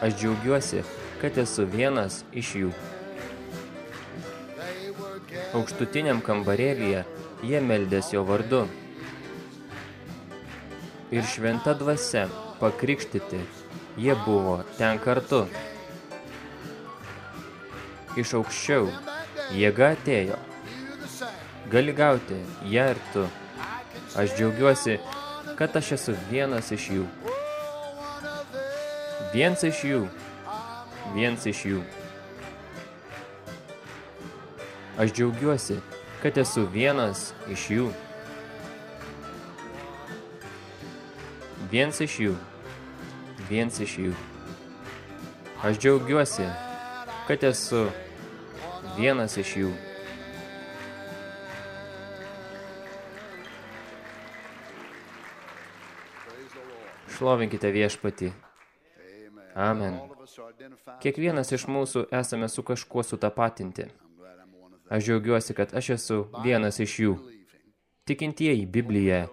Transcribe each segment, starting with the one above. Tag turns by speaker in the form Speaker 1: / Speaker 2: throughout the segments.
Speaker 1: Aš džiaugiuosi, kad esu vienas iš jų. Aukštutiniam kambarėlyje jie meldės jo vardu. Ir šventa dvasia pakrikštyti jie buvo ten kartu. Iš aukščiau jėga atėjo. Gali gauti ją ir tu. Aš džiaugiuosi, kad aš esu vienas iš jų. Viens iš jų. Viens iš jų. Aš džiaugiuosi, kad esu vienas iš jų. Viens iš jų. Viens iš jų. Aš džiaugiuosi, kad esu vienas iš jų. Šlovinkite viešpatį. Amen. Kiekvienas iš mūsų esame su kažkuo sutapatinti. Aš džiaugiuosi, kad aš esu vienas iš jų. Tikintieji Bibliją,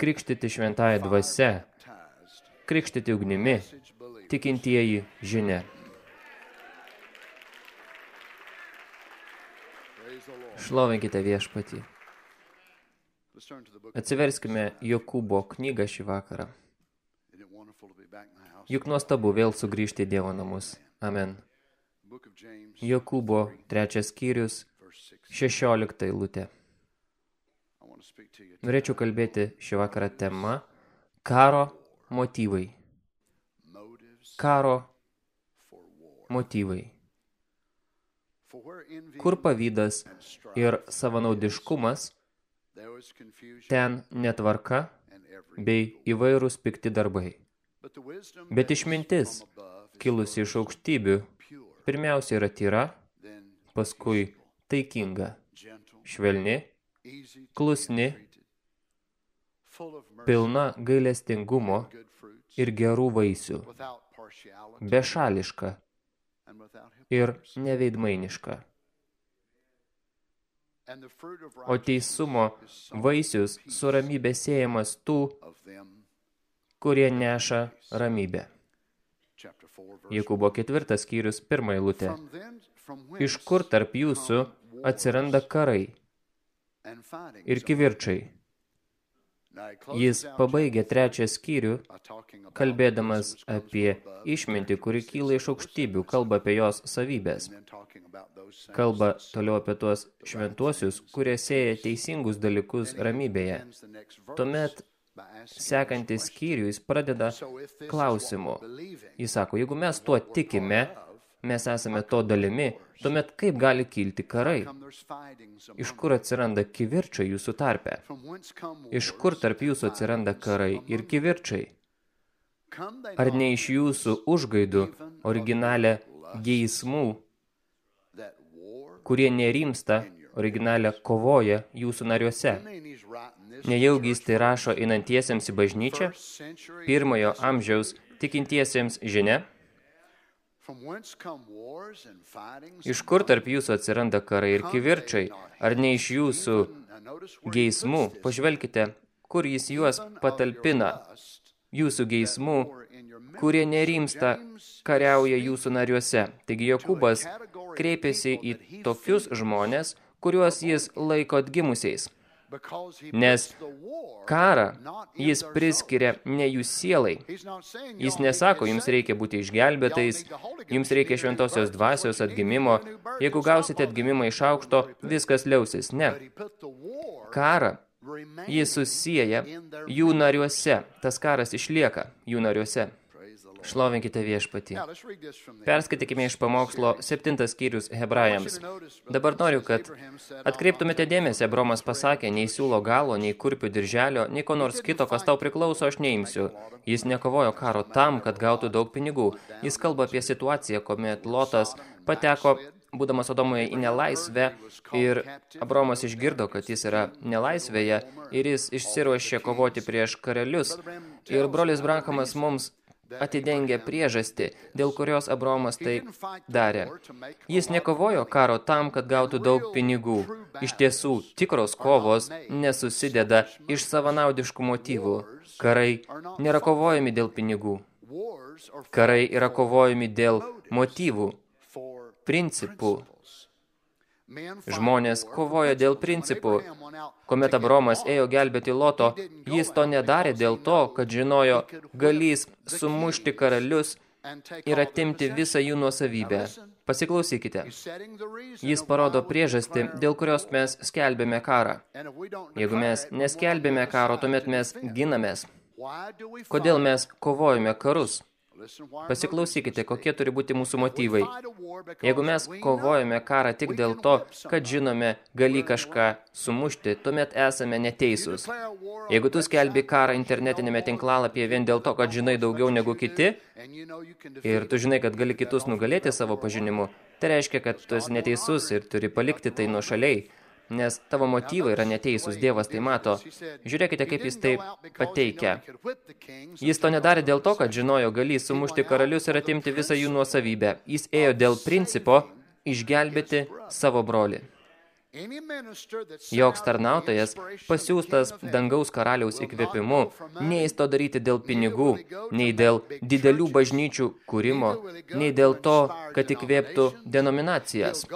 Speaker 1: krikštyti šventąją dvasia, krikštyti ugnimi, tikintieji žinia. Šlovinkite viešpatį. Atsiverskime Jokūbo knygą šį vakarą. Juk nuostabu vėl sugrįžti į Dievo namus. Amen. Jokūbo trečias skyrius, šešiolikta eilutė. Norėčiau kalbėti šį vakarą tema karo motyvai. Karo motyvai. Kur pavydas ir savanaudiškumas, ten netvarka bei įvairūs pikti darbai. Bet išmintis, kilusi iš aukštybių, pirmiausia yra tyra, paskui taikinga, švelni, klusni, pilna gailestingumo ir gerų vaisių, bešališka ir neveidmainiška. O teisumo vaisius su ramybė siejamas tų, kurie neša ramybę. Jokūbo ketvirtas skyrius pirmą eilutę. Iš kur tarp jūsų atsiranda karai ir kivirčiai? Jis pabaigė trečią skyrių, kalbėdamas apie išmintį, kuri kyla iš aukštybių, kalba apie jos savybės. Kalba toliau apie tuos šventuosius, kurie sėja teisingus dalykus ramybėje. Tuomet sekantis skyrių jis pradeda klausimu. Jis sako, jeigu mes tuo tikime, mes esame to dalimi, tuomet kaip gali kilti karai? Iš kur atsiranda kivirčiai jūsų tarpe? Iš kur tarp jūsų atsiranda karai ir kivirčiai? Ar ne iš jūsų užgaidų originalę geismų, kurie nerimsta, originalę kovoja jūsų nariuose? Nejaugi jis tai rašo einantiesiems į bažnyčią, pirmojo amžiaus tikintiesiems žinia? Iš kur tarp jūsų atsiranda karai ir kivirčiai, ar ne iš jūsų geismų? Pažvelkite, kur jis juos patalpina. Jūsų geismų, kurie nerimsta, kariauja jūsų nariuose. Taigi Jokūbas kreipėsi į tokius žmonės, kuriuos jis laiko atgimusiais. Nes karą jis priskiria ne jų sielai. Jis nesako, jums reikia būti išgelbėtais, jums reikia šventosios dvasios atgimimo. Jeigu gausite atgimimą iš aukšto, viskas liausis. Ne. Karą jis susieja jų nariuose. Tas karas išlieka jų nariuose. Šlovinkite viešpatį. Perskaitykime iš pamokslo septintas skyrius hebrajams. Dabar noriu, kad atkreiptumėte dėmesį, Abromas pasakė, nei siūlo galo, nei kurpių dirželio, nei ko nors kito, kas tau priklauso, aš neimsiu. Jis nekovojo karo tam, kad gautų daug pinigų. Jis kalba apie situaciją, kuomet Lotas pateko būdamas Sodomoje į nelaisvę ir Abromas išgirdo, kad jis yra nelaisvėje ir jis išsiruošė kovoti prieš karelius. Ir brolis Brankamas mums atidengia priežastį, dėl kurios Abromas tai darė. Jis nekovojo karo tam, kad gautų daug pinigų. Iš tiesų, tikros kovos nesusideda iš savanaudiškų motyvų. Karai nėra kovojami dėl pinigų. Karai yra kovojami dėl motyvų, principų. Žmonės kovoja dėl principų. Kuomet Abromas ėjo gelbėti Loto, jis to nedarė dėl to, kad žinojo, galys sumušti karalius ir atimti visą jų nuosavybę. Pasiklausykite. Jis parodo priežastį, dėl kurios mes skelbėme karą. Jeigu mes neskelbėme karo, tuomet mes ginamės. Kodėl mes kovojame karus? Pasiklausykite, kokie turi būti mūsų motyvai. Jeigu mes kovojame karą tik dėl to, kad žinome, gali kažką sumušti, tuomet esame neteisūs. Jeigu tu skelbi karą internetinėme tinklalapyje vien dėl to, kad žinai daugiau negu kiti, ir tu žinai, kad gali kitus nugalėti savo pažinimu, tai reiškia, kad tu esi neteisus ir turi palikti tai nuo šaliai nes tavo motyvai yra neteisūs, Dievas tai mato. Žiūrėkite, kaip jis tai pateikia. Jis to nedarė dėl to, kad žinojo, gali sumušti karalius ir atimti visą jų nuosavybę. Jis ėjo dėl principo išgelbėti savo brolį. Joks tarnautojas, pasiūstas dangaus karaliaus įkvėpimu, neįs to daryti dėl pinigų, nei dėl didelių bažnyčių kūrimo, nei dėl to, kad įkvėptų denominacijas.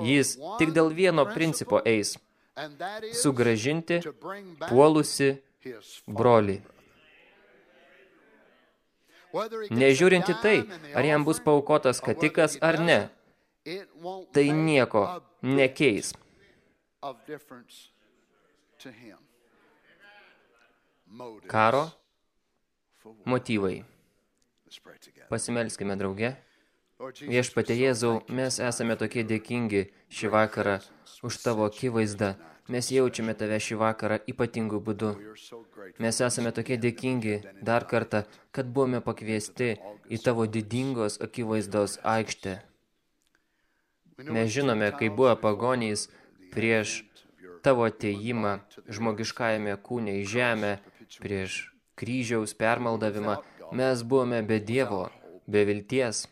Speaker 1: Jis tik dėl vieno principo eis – sugražinti puolusi brolį. Nežiūrinti tai, ar jam bus paukotas katikas ar ne, tai nieko nekeis. Karo motyvai. Pasimelskime drauge. Viešpatė Jėzau, mes esame tokie dėkingi šį vakarą už tavo akivaizdą. Mes jaučiame tave šį vakarą ypatingų būdu. Mes esame tokie dėkingi dar kartą, kad buvome pakviesti į tavo didingos akivaizdos aikštę. Mes žinome, kai buvo pagonys, prieš tavo ateimą žmogiškajame kūne į žemę, prieš kryžiaus permaldavimą, mes buvome be Dievo, be vilties.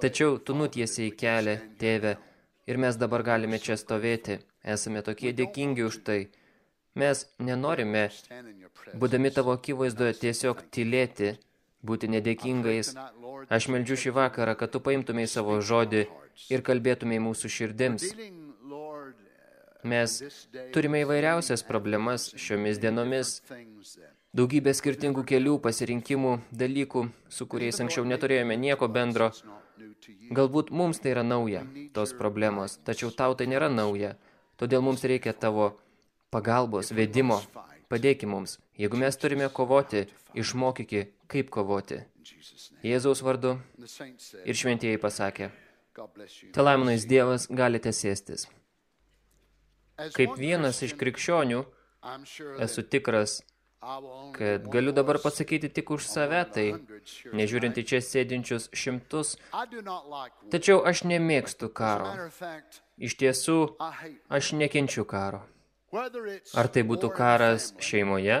Speaker 1: Tačiau tu nutiesiai kelią, tėve, ir mes dabar galime čia stovėti. Esame tokie dėkingi už tai. Mes nenorime, būdami tavo akivaizdoje, tiesiog tylėti, būti nedėkingais. Aš meldžiu šį vakarą, kad tu paimtumai savo žodį ir kalbėtumai mūsų širdims. Mes turime įvairiausias problemas šiomis dienomis, daugybę skirtingų kelių, pasirinkimų, dalykų, su kuriais anksčiau neturėjome nieko bendro. Galbūt mums tai yra nauja, tos problemos, tačiau tau tai nėra nauja. Todėl mums reikia tavo pagalbos, vedimo. Padėki mums. Jeigu mes turime kovoti, išmokyki, kaip kovoti. Jėzaus vardu ir šventieji pasakė, te laiminais Dievas galite sėstis. Kaip vienas iš krikščionių, esu tikras, kad galiu dabar pasakyti tik už save, tai nežiūrint į čia sėdinčius šimtus, tačiau aš nemėgstu karo. Iš tiesų, aš nekenčiu karo. Ar tai būtų karas šeimoje,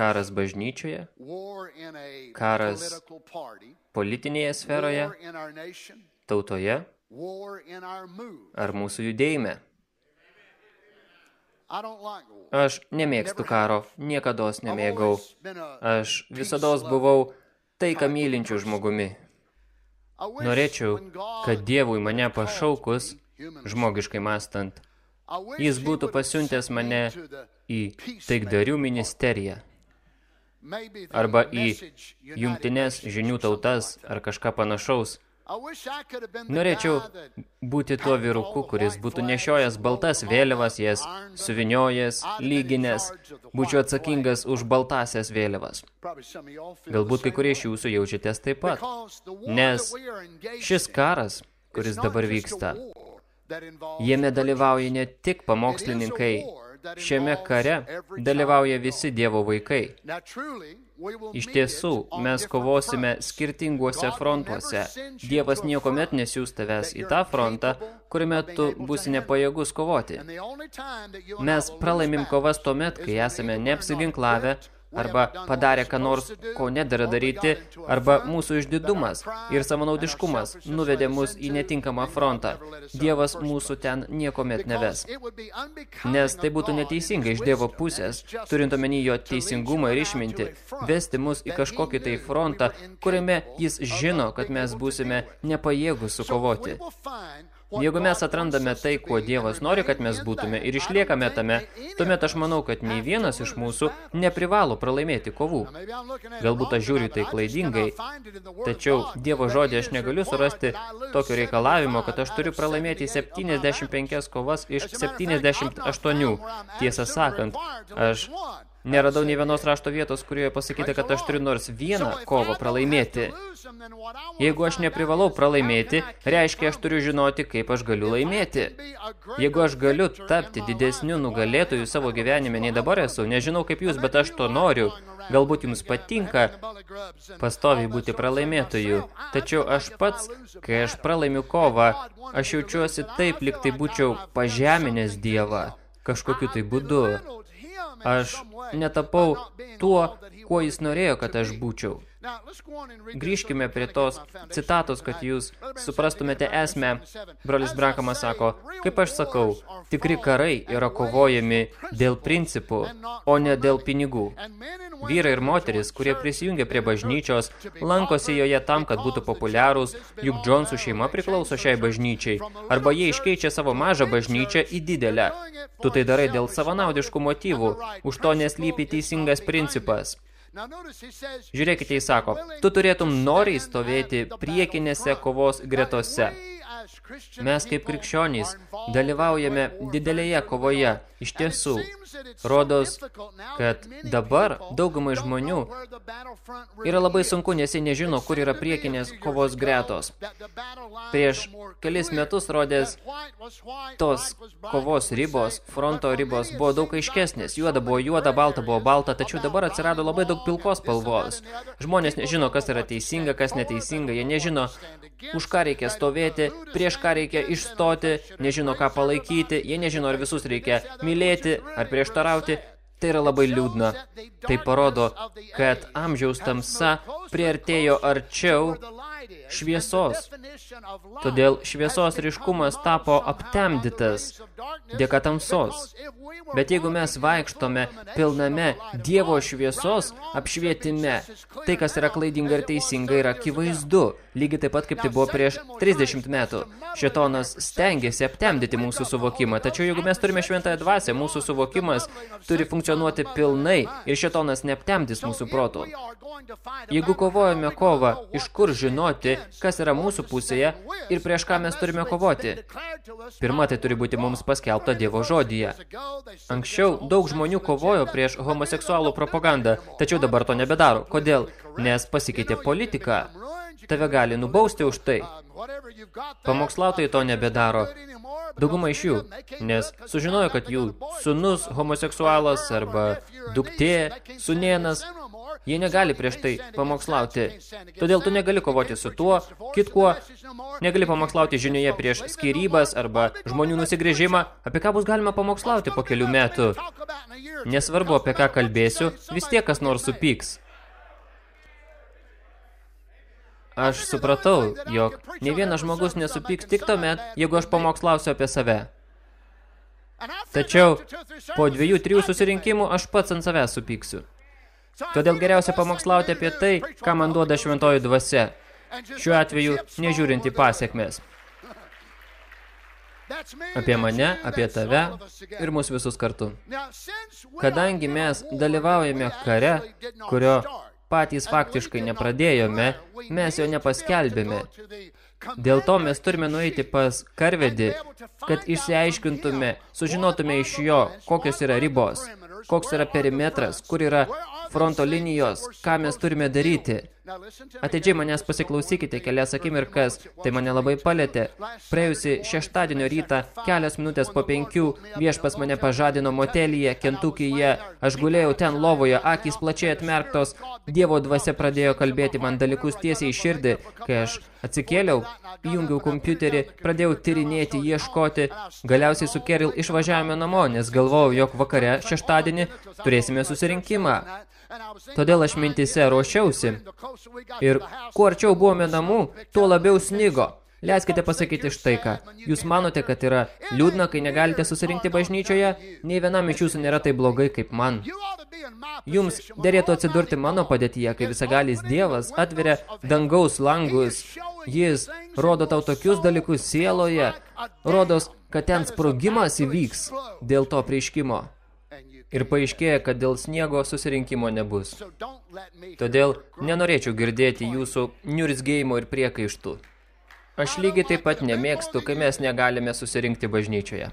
Speaker 1: karas bažnyčioje, karas politinėje sferoje, tautoje, ar mūsų judėjime. Aš nemėgstu karo, niekados nemėgau. Aš visados buvau taiką mylinčių žmogumi. Norėčiau, kad Dievui mane pašaukus, žmogiškai mastant, jis būtų pasiuntęs mane į taikdarių ministeriją. Arba į jungtinės žinių tautas ar kažką panašaus – Norėčiau būti tuo vyruku, kuris būtų nešiojęs baltas vėliavas, jas suviniojęs, lyginės, būčiau atsakingas už baltasias vėliavas. Galbūt kai kurie iš jūsų jaučiatės taip pat, nes šis karas, kuris dabar vyksta, jame dalyvauja ne tik pamokslininkai, šiame kare dalyvauja visi Dievo vaikai. Iš tiesų, mes kovosime skirtinguose frontuose. Dievas niekomet nesiūs tavęs į tą frontą, kuriame tu būsi nepajėgus kovoti. Mes pralaimim kovas tuomet, kai esame neapsiginklavę, arba padarė ką nors, ko nedara daryti, arba mūsų išdidumas ir samanaudiškumas nuvedė mus į netinkamą frontą. Dievas mūsų ten niekomet neves. Nes tai būtų neteisinga iš Dievo pusės, turint omeny jo teisingumą ir išminti, vesti mus į kažkokį tai frontą, kuriame jis žino, kad mes būsime nepajėgus sukovoti. Jeigu mes atrandame tai, kuo Dievas nori, kad mes būtume ir išliekame tame, tuomet aš manau, kad nei vienas iš mūsų neprivalo pralaimėti kovų. Galbūt aš žiūriu tai klaidingai, tačiau Dievo žodį aš negaliu surasti tokio reikalavimo, kad aš turiu pralaimėti 75 kovas iš 78. Tiesą sakant, aš Neradau nei vienos rašto vietos, kurioje pasakyta, kad aš turiu nors vieną kovą pralaimėti. Jeigu aš neprivalau pralaimėti, reiškia, aš turiu žinoti, kaip aš galiu laimėti. Jeigu aš galiu tapti didesniu nugalėtoju savo gyvenime, nei dabar esu, nežinau kaip jūs, bet aš to noriu. Galbūt jums patinka pastoviai būti pralaimėtoju. Tačiau aš pats, kai aš pralaimiu kovą, aš jaučiuosi taip, lyg tai būčiau pažeminęs Dievą kažkokiu tai būdu. Aš netapau tuo, kuo jis norėjo, kad aš būčiau. Grįžkime prie tos citatos, kad jūs suprastumėte esmę. Brolis Brankamas sako, kaip aš sakau, tikri karai yra kovojami dėl principų, o ne dėl pinigų. Vyrai ir moteris, kurie prisijungia prie bažnyčios, lankosi joje tam, kad būtų populiarūs, juk Džonsų šeima priklauso šiai bažnyčiai, arba jie iškeičia savo mažą bažnyčią į didelę. Tu tai darai dėl savanaudiškų motyvų, už to neslypi teisingas principas. Žiūrėkite, jis sako, tu turėtum noriai stovėti priekinėse kovos gretose. Mes kaip krikščionys dalyvaujame didelėje kovoje. Iš tiesų, rodos, kad dabar daugumai žmonių yra labai sunku, nes jie nežino, kur yra priekinės kovos gretos. Prieš kelis metus rodės tos kovos ribos, fronto ribos buvo daug aiškesnės. Juoda buvo juoda, balta buvo balta, tačiau dabar atsirado labai daug pilkos spalvos. Žmonės nežino, kas yra teisinga, kas neteisinga. Jie nežino, už ką reikia stovėti, prieš ką reikia išstoti, nežino, ką palaikyti, jie nežino, ar visus reikia mylėti ar prieštarauti. Tai yra labai liūdna. Tai parodo, kad amžiaus tamsa priartėjo arčiau šviesos. Todėl šviesos ryškumas tapo aptemdytas dėka tamsos. Bet jeigu mes vaikštome pilname Dievo šviesos apšvietime, tai, kas yra klaidinga ir teisinga, yra akivaizdu, lygiai taip pat, kaip tai buvo prieš 30 metų. Šetonas stengiasi aptemdyti mūsų suvokimą, tačiau jeigu mes turime šventąją dvasę, mūsų suvokimas turi funkcionuoti pilnai ir šetonas neaptemdys mūsų protų. Jeigu kovojame kovą, iš kur žinoti, kas yra mūsų pusėje ir prieš ką mes turime kovoti? Pirma, tai turi būti mums paskelbta Dievo žodyje. Anksčiau daug žmonių kovojo prieš homoseksualų propagandą, tačiau dabar to nebedaro. Kodėl? Nes pasikeitė politika. Tave gali nubausti už tai. Pamokslautojai to nebedaro. Dauguma iš jų, nes sužinojo, kad jų sunus homoseksualas arba duktė, sunėnas Jie negali prieš tai pamokslauti. Todėl tu negali kovoti su tuo, kitkuo, negali pamokslauti žinioje prieš skirybas arba žmonių nusigrėžimą. Apie ką bus galima pamokslauti po kelių metų? Nesvarbu, apie ką kalbėsiu, vis tiek kas nors supyks. Aš supratau, jog ne vienas žmogus nesupyks tik tuomet, jeigu aš pamokslausiu apie save. Tačiau po dviejų, trijų susirinkimų aš pats ant savęs supyksiu. Todėl geriausia pamokslauti apie tai, ką man duoda šventoji dvasia. Šiuo atveju nežiūrint į pasiekmes. Apie mane, apie tave ir mus visus kartu. Kadangi mes dalyvaujame kare, kurio patys faktiškai nepradėjome, mes jo nepaskelbėme. Dėl to mes turime nueiti pas karvedį, kad išsiaiškintume, sužinotume iš jo, kokios yra ribos, koks yra perimetras, kur yra fronto linijos, ką mes turime daryti. Atidžiai manęs pasiklausykite kelias akimirkas, tai mane labai palėtė. Praėjusi šeštadienio rytą, kelias minutės po penkių, viešpas mane pažadino motelyje, Kentukyje. Aš gulėjau ten lovoje, akys plačiai atmerktos. Dievo dvasia pradėjo kalbėti man dalykus tiesiai širdį. Kai aš atsikėliau, įjungiau kompiuterį, pradėjau tyrinėti, ieškoti. Galiausiai su Keril išvažiavome namo, nes galvojau, jog vakare šeštadienį turėsime susirinkimą. Todėl aš mintise ruošiausi. Ir kuo arčiau buvome namų, tuo labiau snigo. Leiskite pasakyti štai ką. Jūs manote, kad yra liūdna, kai negalite susirinkti bažnyčioje? Nei vienam iš jūsų nėra tai blogai kaip man. Jums dėrėtų atsidurti mano padėtyje, kai visagalis Dievas atveria dangaus langus. Jis rodo tau tokius dalykus sieloje, rodos, kad ten sprogimas įvyks dėl to prieškimo. Ir paaiškėja, kad dėl sniego susirinkimo nebus. Todėl nenorėčiau girdėti jūsų niurzgėjimo ir priekaištų. Aš lygiai taip pat nemėgstu, kai mes negalime susirinkti bažnyčioje.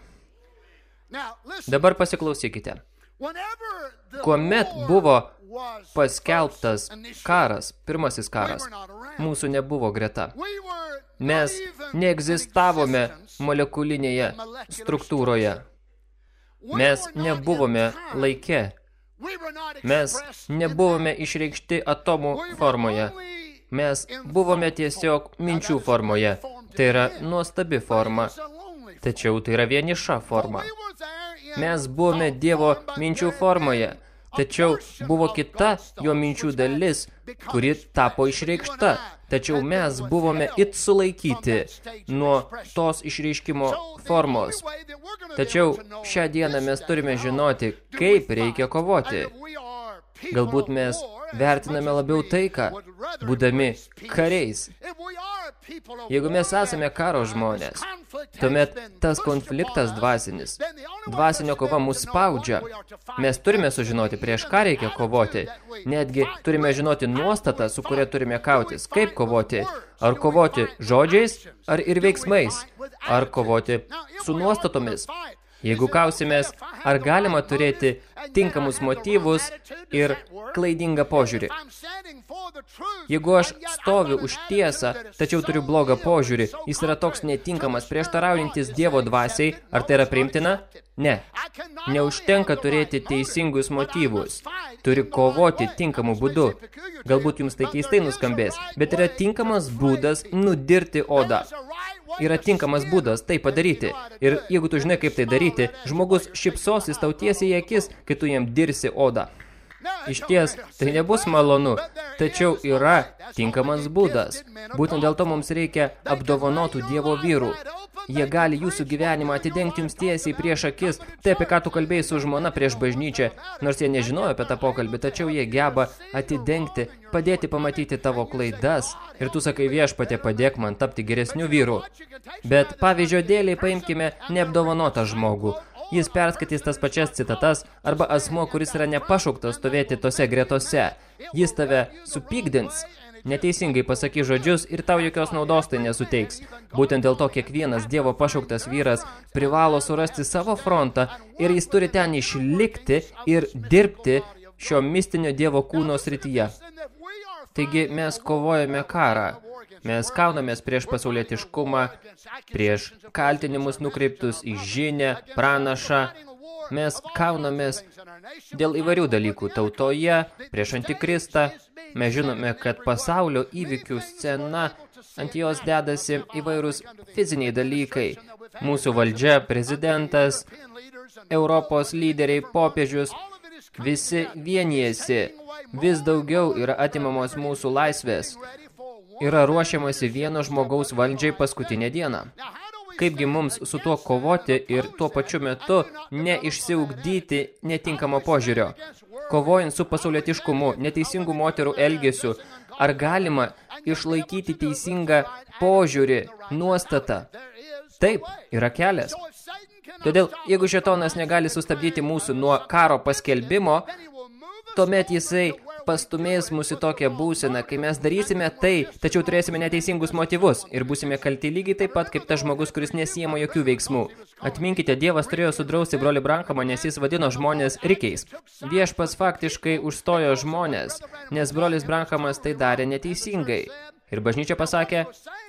Speaker 1: Dabar pasiklausykite. Kuomet buvo paskelbtas karas, pirmasis karas, mūsų nebuvo greta. Mes neegzistavome molekulinėje struktūroje. Mes nebuvome laike. Mes nebuvome išreikšti atomų formoje. Mes buvome tiesiog minčių formoje. Tai yra nuostabi forma. Tačiau tai yra vieniša forma. Mes buvome Dievo minčių formoje. Tačiau buvo kita jo minčių dalis, kuri tapo išreikšta. Tačiau mes buvome it sulaikyti nuo tos išreiškimo formos. Tačiau šią dieną mes turime žinoti, kaip reikia kovoti. Galbūt mes vertiname labiau taiką, būdami kariais. Jeigu mes esame karo žmonės, tuomet tas konfliktas dvasinis, dvasinio kova mus spaudžia. Mes turime sužinoti, prieš ką reikia kovoti. Netgi turime žinoti nuostatą, su kuria turime kautis. Kaip kovoti? Ar kovoti žodžiais, ar ir veiksmais? Ar kovoti su nuostatomis? Jeigu kausimės, ar galima turėti tinkamus motyvus ir klaidingą požiūrį. Jeigu aš stoviu už tiesą, tačiau turiu blogą požiūrį, jis yra toks netinkamas, prieštaraujantis Dievo dvasiai, ar tai yra priimtina? Ne. Neužtenka turėti teisingus motyvus. Turi kovoti tinkamu būdu. Galbūt jums tai keistai nuskambės, bet yra tinkamas būdas nudirti odą yra tinkamas būdas tai padaryti. Ir jeigu tu žinai, kaip tai daryti, žmogus šipsosis tau tiesiai į akis, kai tu jam dirsi odą. Iš ties, tai nebus malonu, tačiau yra tinkamas būdas. Būtent dėl to mums reikia apdovanotų Dievo vyrų. Jie gali jūsų gyvenimą atidengti jums tiesiai prieš akis, tai apie ką tu kalbėjai su žmona prieš bažnyčią, nors jie nežinojo apie tą pokalbį, tačiau jie geba atidengti, padėti pamatyti tavo klaidas. Ir tu sakai viešpatė, padėk man tapti geresniu vyru. Bet pavyzdžio dėliai paimkime neapdovanotą žmogų. Jis perskaitys tas pačias citatas arba asmo, kuris yra nepašauktas stovėti tose gretose. Jis tave supykdins, neteisingai pasaky žodžius ir tau jokios naudos tai nesuteiks. Būtent dėl to kiekvienas Dievo pašauktas vyras privalo surasti savo frontą ir jis turi ten išlikti ir dirbti šio mistinio Dievo kūno srityje. Taigi mes kovojame karą. Mes kaunamės prieš pasaulietiškumą, prieš kaltinimus nukreiptus į žinę, pranašą. Mes kaunamės dėl įvairių dalykų tautoje, prieš antikristą, Mes žinome, kad pasaulio įvykių scena ant jos dedasi įvairūs fiziniai dalykai. Mūsų valdžia, prezidentas, Europos lyderiai, popiežius, visi vienijasi. Vis daugiau yra atimamos mūsų laisvės. Yra ruošiamasi vieno žmogaus valdžiai paskutinę dieną. Kaipgi mums su tuo kovoti ir tuo pačiu metu neišsiugdyti netinkamo požiūrio kovojant su pasaulietiškumu, neteisingų moterų elgesiu, ar galima išlaikyti teisingą požiūrį, nuostatą? Taip, yra kelias. Todėl, jeigu šetonas negali sustabdyti mūsų nuo karo paskelbimo, tuomet jisai pastumės mūsų tokią būseną, kai mes darysime tai, tačiau turėsime neteisingus motyvus ir būsime kalti lygiai taip pat, kaip tas žmogus, kuris nesijama jokių veiksmų. Atminkite, Dievas turėjo sudrausti brolį Brankamą, nes jis vadino žmonės rikiais. Viešpas faktiškai užstojo žmonės, nes brolis Brankamas tai darė neteisingai. Ir bažnyčia pasakė,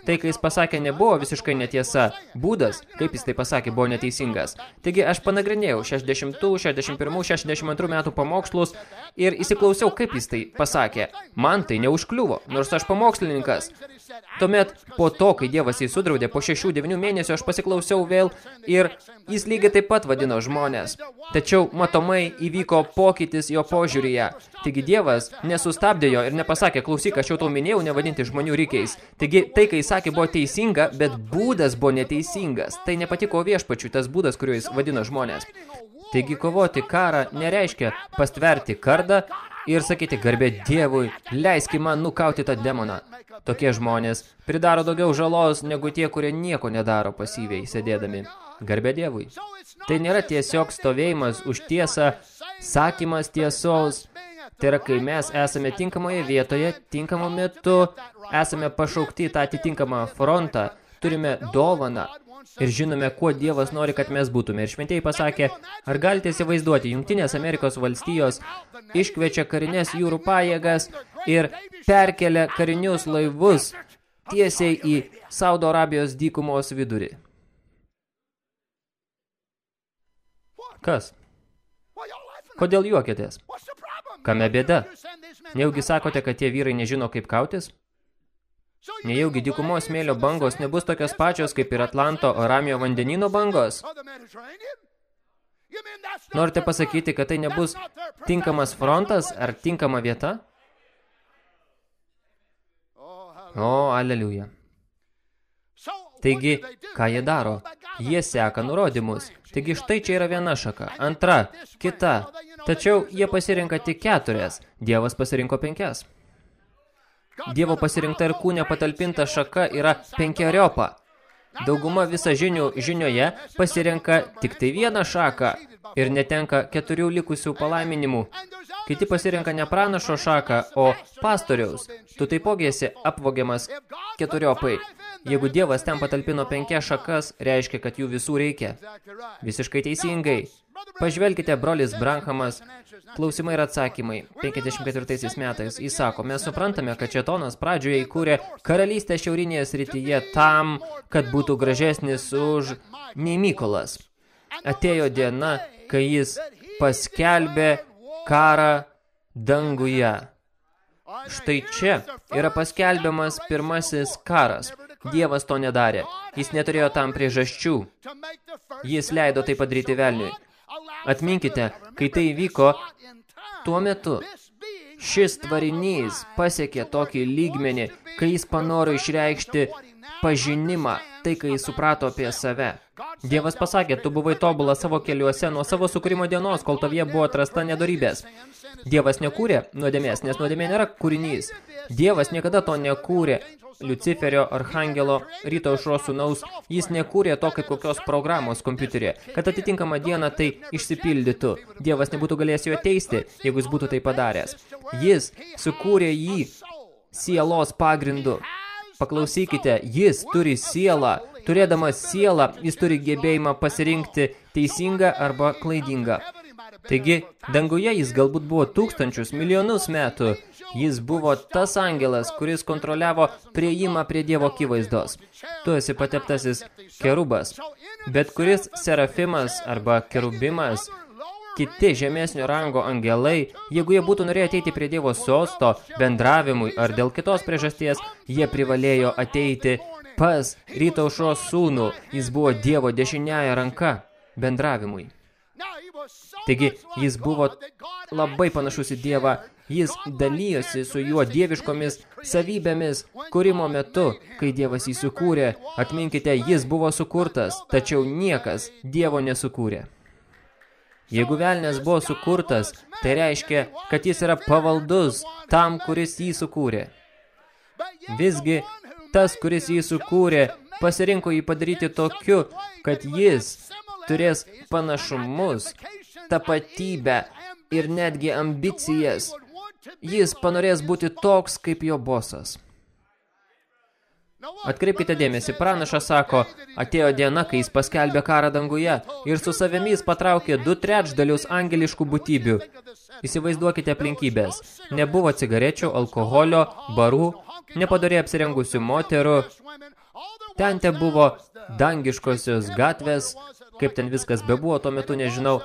Speaker 1: tai, kai jis pasakė, nebuvo visiškai netiesa. Būdas, kaip jis tai pasakė, buvo neteisingas. Taigi aš panagrinėjau 60, 61, 62 metų pamokslus ir įsiklausiau, kaip jis tai pasakė. Man tai neužkliuvo, nors aš pamokslininkas. Tuomet, po to, kai Dievas jį sudraudė, po 6-9 mėnesių aš pasiklausiau vėl ir jis lygiai taip pat vadino žmonės. Tačiau matomai įvyko pokytis jo požiūryje. Taigi Dievas nesustabdė jo ir nepasakė, klausyk, aš jau tau minėjau nevadinti žmonių rykiais. Taigi tai, kai sakė, buvo teisinga, bet būdas buvo neteisingas. Tai nepatiko viešpačiui tas būdas, kuriuo jis vadino žmonės. Taigi kovoti karą nereiškia pastverti kardą ir sakyti garbė Dievui, leiski man nukauti tą demoną. Tokie žmonės pridaro daugiau žalos negu tie, kurie nieko nedaro pasyviai sėdėdami. Garbė Dievui. Tai nėra tiesiog stovėjimas už tiesą, sakymas tiesos. Tai yra, kai mes esame tinkamoje vietoje, tinkamu metu, esame pašaukti tą atitinkamą frontą, turime dovaną, ir žinome, kuo Dievas nori, kad mes būtume. Ir šventėjai pasakė, ar galite įsivaizduoti, Jungtinės Amerikos valstijos iškviečia karinės jūrų pajėgas ir perkelia karinius laivus tiesiai į Saudo Arabijos dykumos vidurį. Kas? Kodėl juokėtės? Kame bėda? Nejaugi sakote, kad tie vyrai nežino, kaip kautis? Nejaugi dykumos smėlio bangos nebus tokios pačios kaip ir Atlanto Ramio vandenino bangos? Norite pasakyti, kad tai nebus tinkamas frontas ar tinkama vieta? O, aleliuja. Taigi, ką jie daro? Jie seka nurodymus. Taigi štai čia yra viena šaka, antra, kita. Tačiau jie pasirinka tik keturias, Dievas pasirinko penkias. Dievo pasirinkta ir kūne patalpinta šaka yra penkeriopa. Dauguma visažinių žinioje pasirenka tik tai vieną šaką ir netenka keturių likusių palaiminimų. Kiti pasirenka ne pranašo šaką, o pastoriaus. Tu taipogi esi apvogiamas keturiopai. Jeigu Dievas ten patalpino penkias šakas, reiškia, kad jų visų reikia. Visiškai teisingai. Pažvelkite, brolis Branhamas, klausimai ir atsakymai. 54 metais jis sako, mes suprantame, kad Četonas pradžioje įkūrė karalystę šiaurinėje srityje tam, kad būtų gražesnis už nei Mykolas. Atėjo diena, kai jis paskelbė karą danguje. Štai čia yra paskelbiamas pirmasis karas. Dievas to nedarė. Jis neturėjo tam priežasčių. Jis leido tai padaryti velniui. Atminkite, kai tai vyko, tuo metu šis tvarinys pasiekė tokį lygmenį, kai jis panoro išreikšti pažinimą, tai kai jis suprato apie save. Dievas pasakė, tu buvai tobula savo keliuose nuo savo sukūrimo dienos, kol tavie buvo atrasta nedorybės. Dievas nekūrė nuodėmės, nes nuodėmė nėra kūrinys. Dievas niekada to nekūrė. Luciferio, Arhangelo, ryto aušros sūnaus, jis nekūrė to kaip kokios programos kompiuterė, kad atitinkamą dieną tai išsipildytų. Dievas nebūtų galėjęs jo teisti, jeigu jis būtų tai padaręs. Jis sukūrė jį sielos pagrindu. Paklausykite, jis turi sielą. Turėdamas sielą, jis turi gebėjimą pasirinkti teisingą arba klaidingą. Taigi, danguje jis galbūt buvo tūkstančius, milijonus metų, Jis buvo tas angelas, kuris kontroliavo prieimą prie Dievo akivaizdos. Tu esi pateptasis kerubas. Bet kuris serafimas arba kerubimas, kiti žemesnio rango angelai, jeigu jie būtų norėję ateiti prie Dievo sosto, bendravimui ar dėl kitos priežasties, jie privalėjo ateiti pas ryto aušros sūnų. Jis buvo Dievo dešiniaja ranka bendravimui. Taigi, jis buvo labai panašus į Dievą Jis dalyjosi su juo dieviškomis savybėmis kūrimo metu, kai Dievas jį sukūrė. Atminkite, jis buvo sukurtas, tačiau niekas Dievo nesukūrė. Jeigu velnės buvo sukurtas, tai reiškia, kad jis yra pavaldus tam, kuris jį sukūrė. Visgi, tas, kuris jį sukūrė, pasirinko jį padaryti tokiu, kad jis turės panašumus, tapatybę ir netgi ambicijas – Jis panorės būti toks kaip jo bosas. Atkreipkite dėmesį, pranašas sako, atėjo diena, kai jis paskelbė karą danguje ir su savimi jis patraukė du trečdalius angeliškų būtybių. Įsivaizduokite aplinkybės. Nebuvo cigarečių, alkoholio, barų, nepadorė apsirengusių moterų. Ten te buvo dangiškosios gatvės, kaip ten viskas bebuvo, tuo metu nežinau.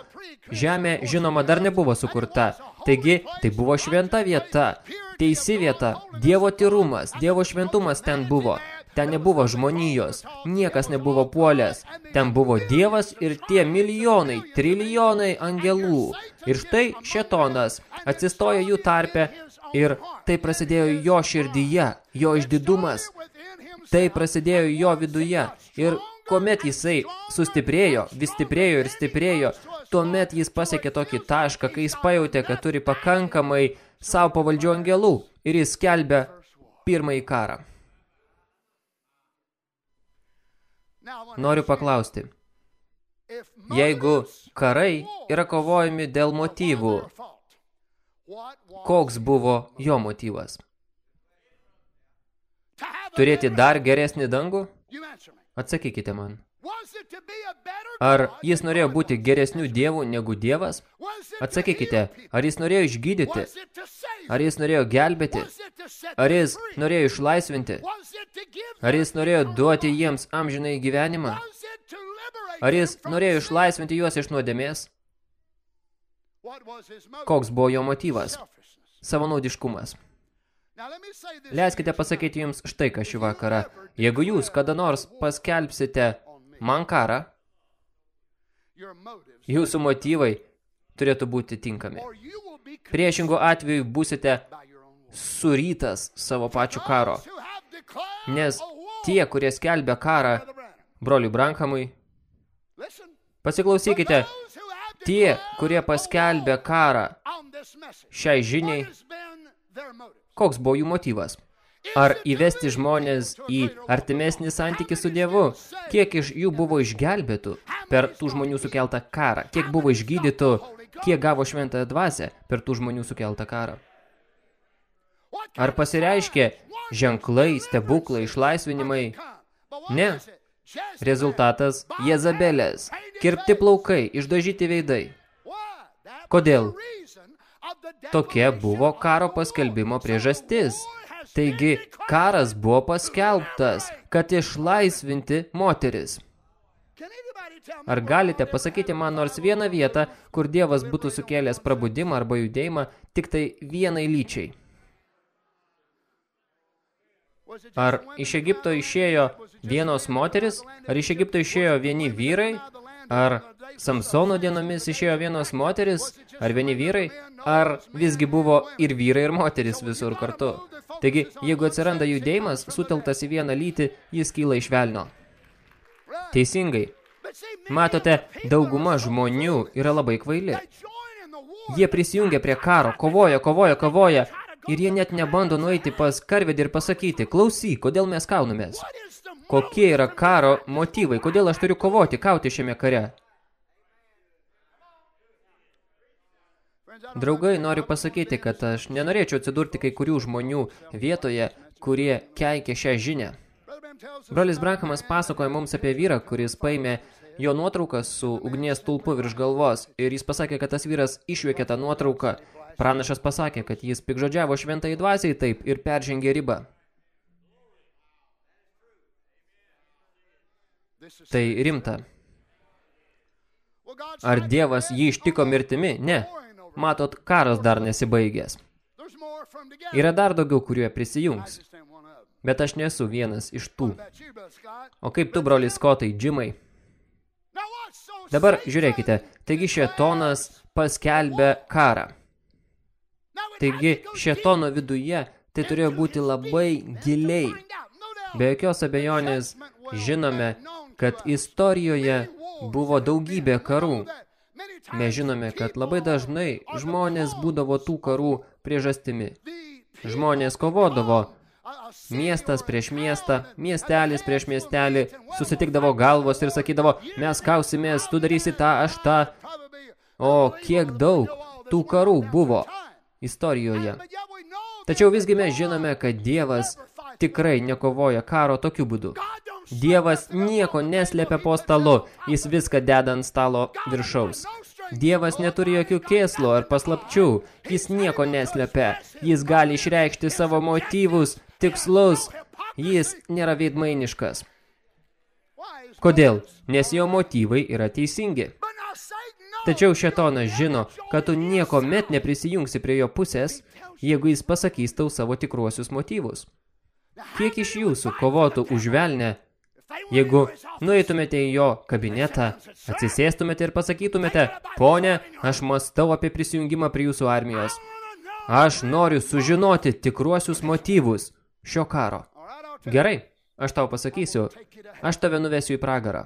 Speaker 1: Žemė, žinoma, dar nebuvo sukurta. Taigi, tai buvo šventa vieta, teisi vieta, Dievo tyrumas, Dievo šventumas ten buvo. Ten nebuvo žmonijos, niekas nebuvo puolęs. Ten buvo Dievas ir tie milijonai, trilijonai angelų. Ir štai šetonas atsistojo jų tarpe ir tai prasidėjo jo širdyje, jo išdidumas. Tai prasidėjo jo viduje. Ir kuomet jisai sustiprėjo, vis stiprėjo ir stiprėjo, tuomet jis pasiekė tokį tašką, kai jis pajautė, kad turi pakankamai savo pavaldžių angelų ir jis skelbė pirmąjį karą. Noriu paklausti, jeigu karai yra kovojami dėl motyvų, koks buvo jo motyvas? Turėti dar geresnį dangų? Atsakykite man. Ar jis norėjo būti geresnių dievų negu dievas? Atsakykite, ar jis norėjo išgydyti? Ar jis norėjo gelbėti? Ar jis norėjo išlaisvinti? Ar jis norėjo duoti jiems amžinai gyvenimą? Ar jis norėjo išlaisvinti juos iš nuodėmės? Koks buvo jo motyvas? Savanaudiškumas. Leiskite pasakyti jums štai ką šį vakarą. Jeigu jūs kada nors paskelbsite man karą, jūsų motyvai turėtų būti tinkami. Priešingų atveju būsite surytas savo pačių karo. Nes tie, kurie skelbia karą broliui Brankamui, pasiklausykite, tie, kurie paskelbė karą šiai žiniai, koks buvo jų motyvas? Ar įvesti žmonės į artimesnį santykį su Dievu? Kiek iš jų buvo išgelbėtų per tų žmonių sukeltą karą? Kiek buvo išgydytų? Kiek gavo šventąją dvasę per tų žmonių sukeltą karą? Ar pasireiškė ženklai, stebuklai, išlaisvinimai? Ne. Rezultatas – Jezabelės. Kirpti plaukai, išdažyti veidai. Kodėl? Tokia buvo karo paskelbimo priežastis. Taigi, karas buvo paskelbtas, kad išlaisvinti moteris. Ar galite pasakyti man nors vieną vietą, kur Dievas būtų sukėlęs prabudimą arba judėjimą tik tai vienai lyčiai? Ar iš Egipto išėjo vienos moteris, ar iš Egipto išėjo vieni vyrai, ar Samsono dienomis išėjo vienos moteris, ar vieni vyrai, ar visgi buvo ir vyrai ir moteris visur kartu. Taigi, jeigu atsiranda judėjimas, suteltas į vieną lytį, jis kyla iš velnio. Teisingai. Matote, dauguma žmonių yra labai kvaili. Jie prisijungia prie karo, kovoja, kovoja, kovoja, ir jie net nebando nueiti pas karvedį ir pasakyti, klausyk, kodėl mes kaunamės? Kokie yra karo motyvai, kodėl aš turiu kovoti, kauti šiame kare? Draugai, noriu pasakyti, kad aš nenorėčiau atsidurti kai kurių žmonių vietoje, kurie keikė šią žinę. Brolis Brankamas pasakoja mums apie vyrą, kuris paėmė jo nuotrauką su ugnies tulpu virš galvos ir jis pasakė, kad tas vyras išvėkė tą nuotrauką. Pranašas pasakė, kad jis pikžodžiavo šventai dvasiai taip ir peržengė ribą. Tai rimta. Ar Dievas jį ištiko mirtimi? Ne. Matot, karas dar nesibaigęs. Yra dar daugiau, kurie prisijungs. Bet aš nesu vienas iš tų. O kaip tu, broli Skotai, Džimai? Dabar žiūrėkite, taigi šetonas paskelbė karą. Taigi šetono viduje tai turėjo būti labai giliai. Be jokios abejonės žinome, kad istorijoje buvo daugybė karų. Mes žinome, kad labai dažnai žmonės būdavo tų karų priežastimi. Žmonės kovodavo miestas prieš miestą, miestelis prieš miestelį, susitikdavo galvos ir sakydavo, mes kausimės, tu darysi tą, aš tą. O kiek daug tų karų buvo istorijoje. Tačiau visgi mes žinome, kad Dievas tikrai nekovoja karo tokiu būdu. Dievas nieko neslėpia po stalu, jis viską deda ant stalo viršaus. Dievas neturi jokių kėslų ar paslapčių, jis nieko neslėpia, jis gali išreikšti savo motyvus, tikslus, jis nėra veidmainiškas. Kodėl? Nes jo motyvai yra teisingi. Tačiau šetonas žino, kad tu nieko met neprisijungsi prie jo pusės, jeigu jis pasakys tau savo tikruosius motyvus. Kiek iš jūsų kovotų už velnę, jeigu nueitumėte į jo kabinetą, atsisėstumėte ir pasakytumėte, ponė, aš mastau apie prisijungimą prie jūsų armijos. Aš noriu sužinoti tikruosius motyvus šio karo. Gerai, aš tau pasakysiu, aš tave nuvesiu į pragarą.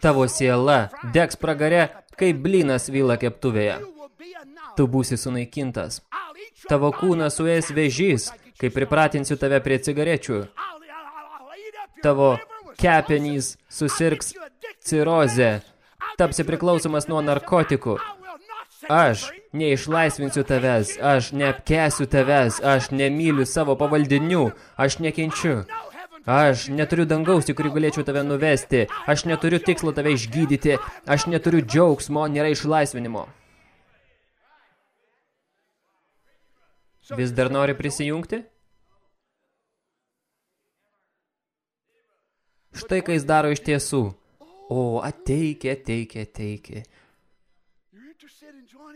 Speaker 1: Tavo siela degs pragare, kaip blynas vyla keptuvėje. Tu būsi sunaikintas. Tavo kūnas suės vežys, kai pripratinsiu tave prie cigarečių. Tavo kepenys susirgs cirozę, tapsi priklausomas nuo narkotikų. Aš neišlaisvinsiu tavęs, aš neapkesiu tavęs, aš nemyliu savo pavaldinių, aš nekenčiu. Aš neturiu dangaus, į kurį galėčiau tave nuvesti. Aš neturiu tikslo tave išgydyti. Aš neturiu džiaugsmo, nėra išlaisvinimo. Vis dar nori prisijungti? Štai ką jis daro iš tiesų. O, ateikė, ateikė, ateikė.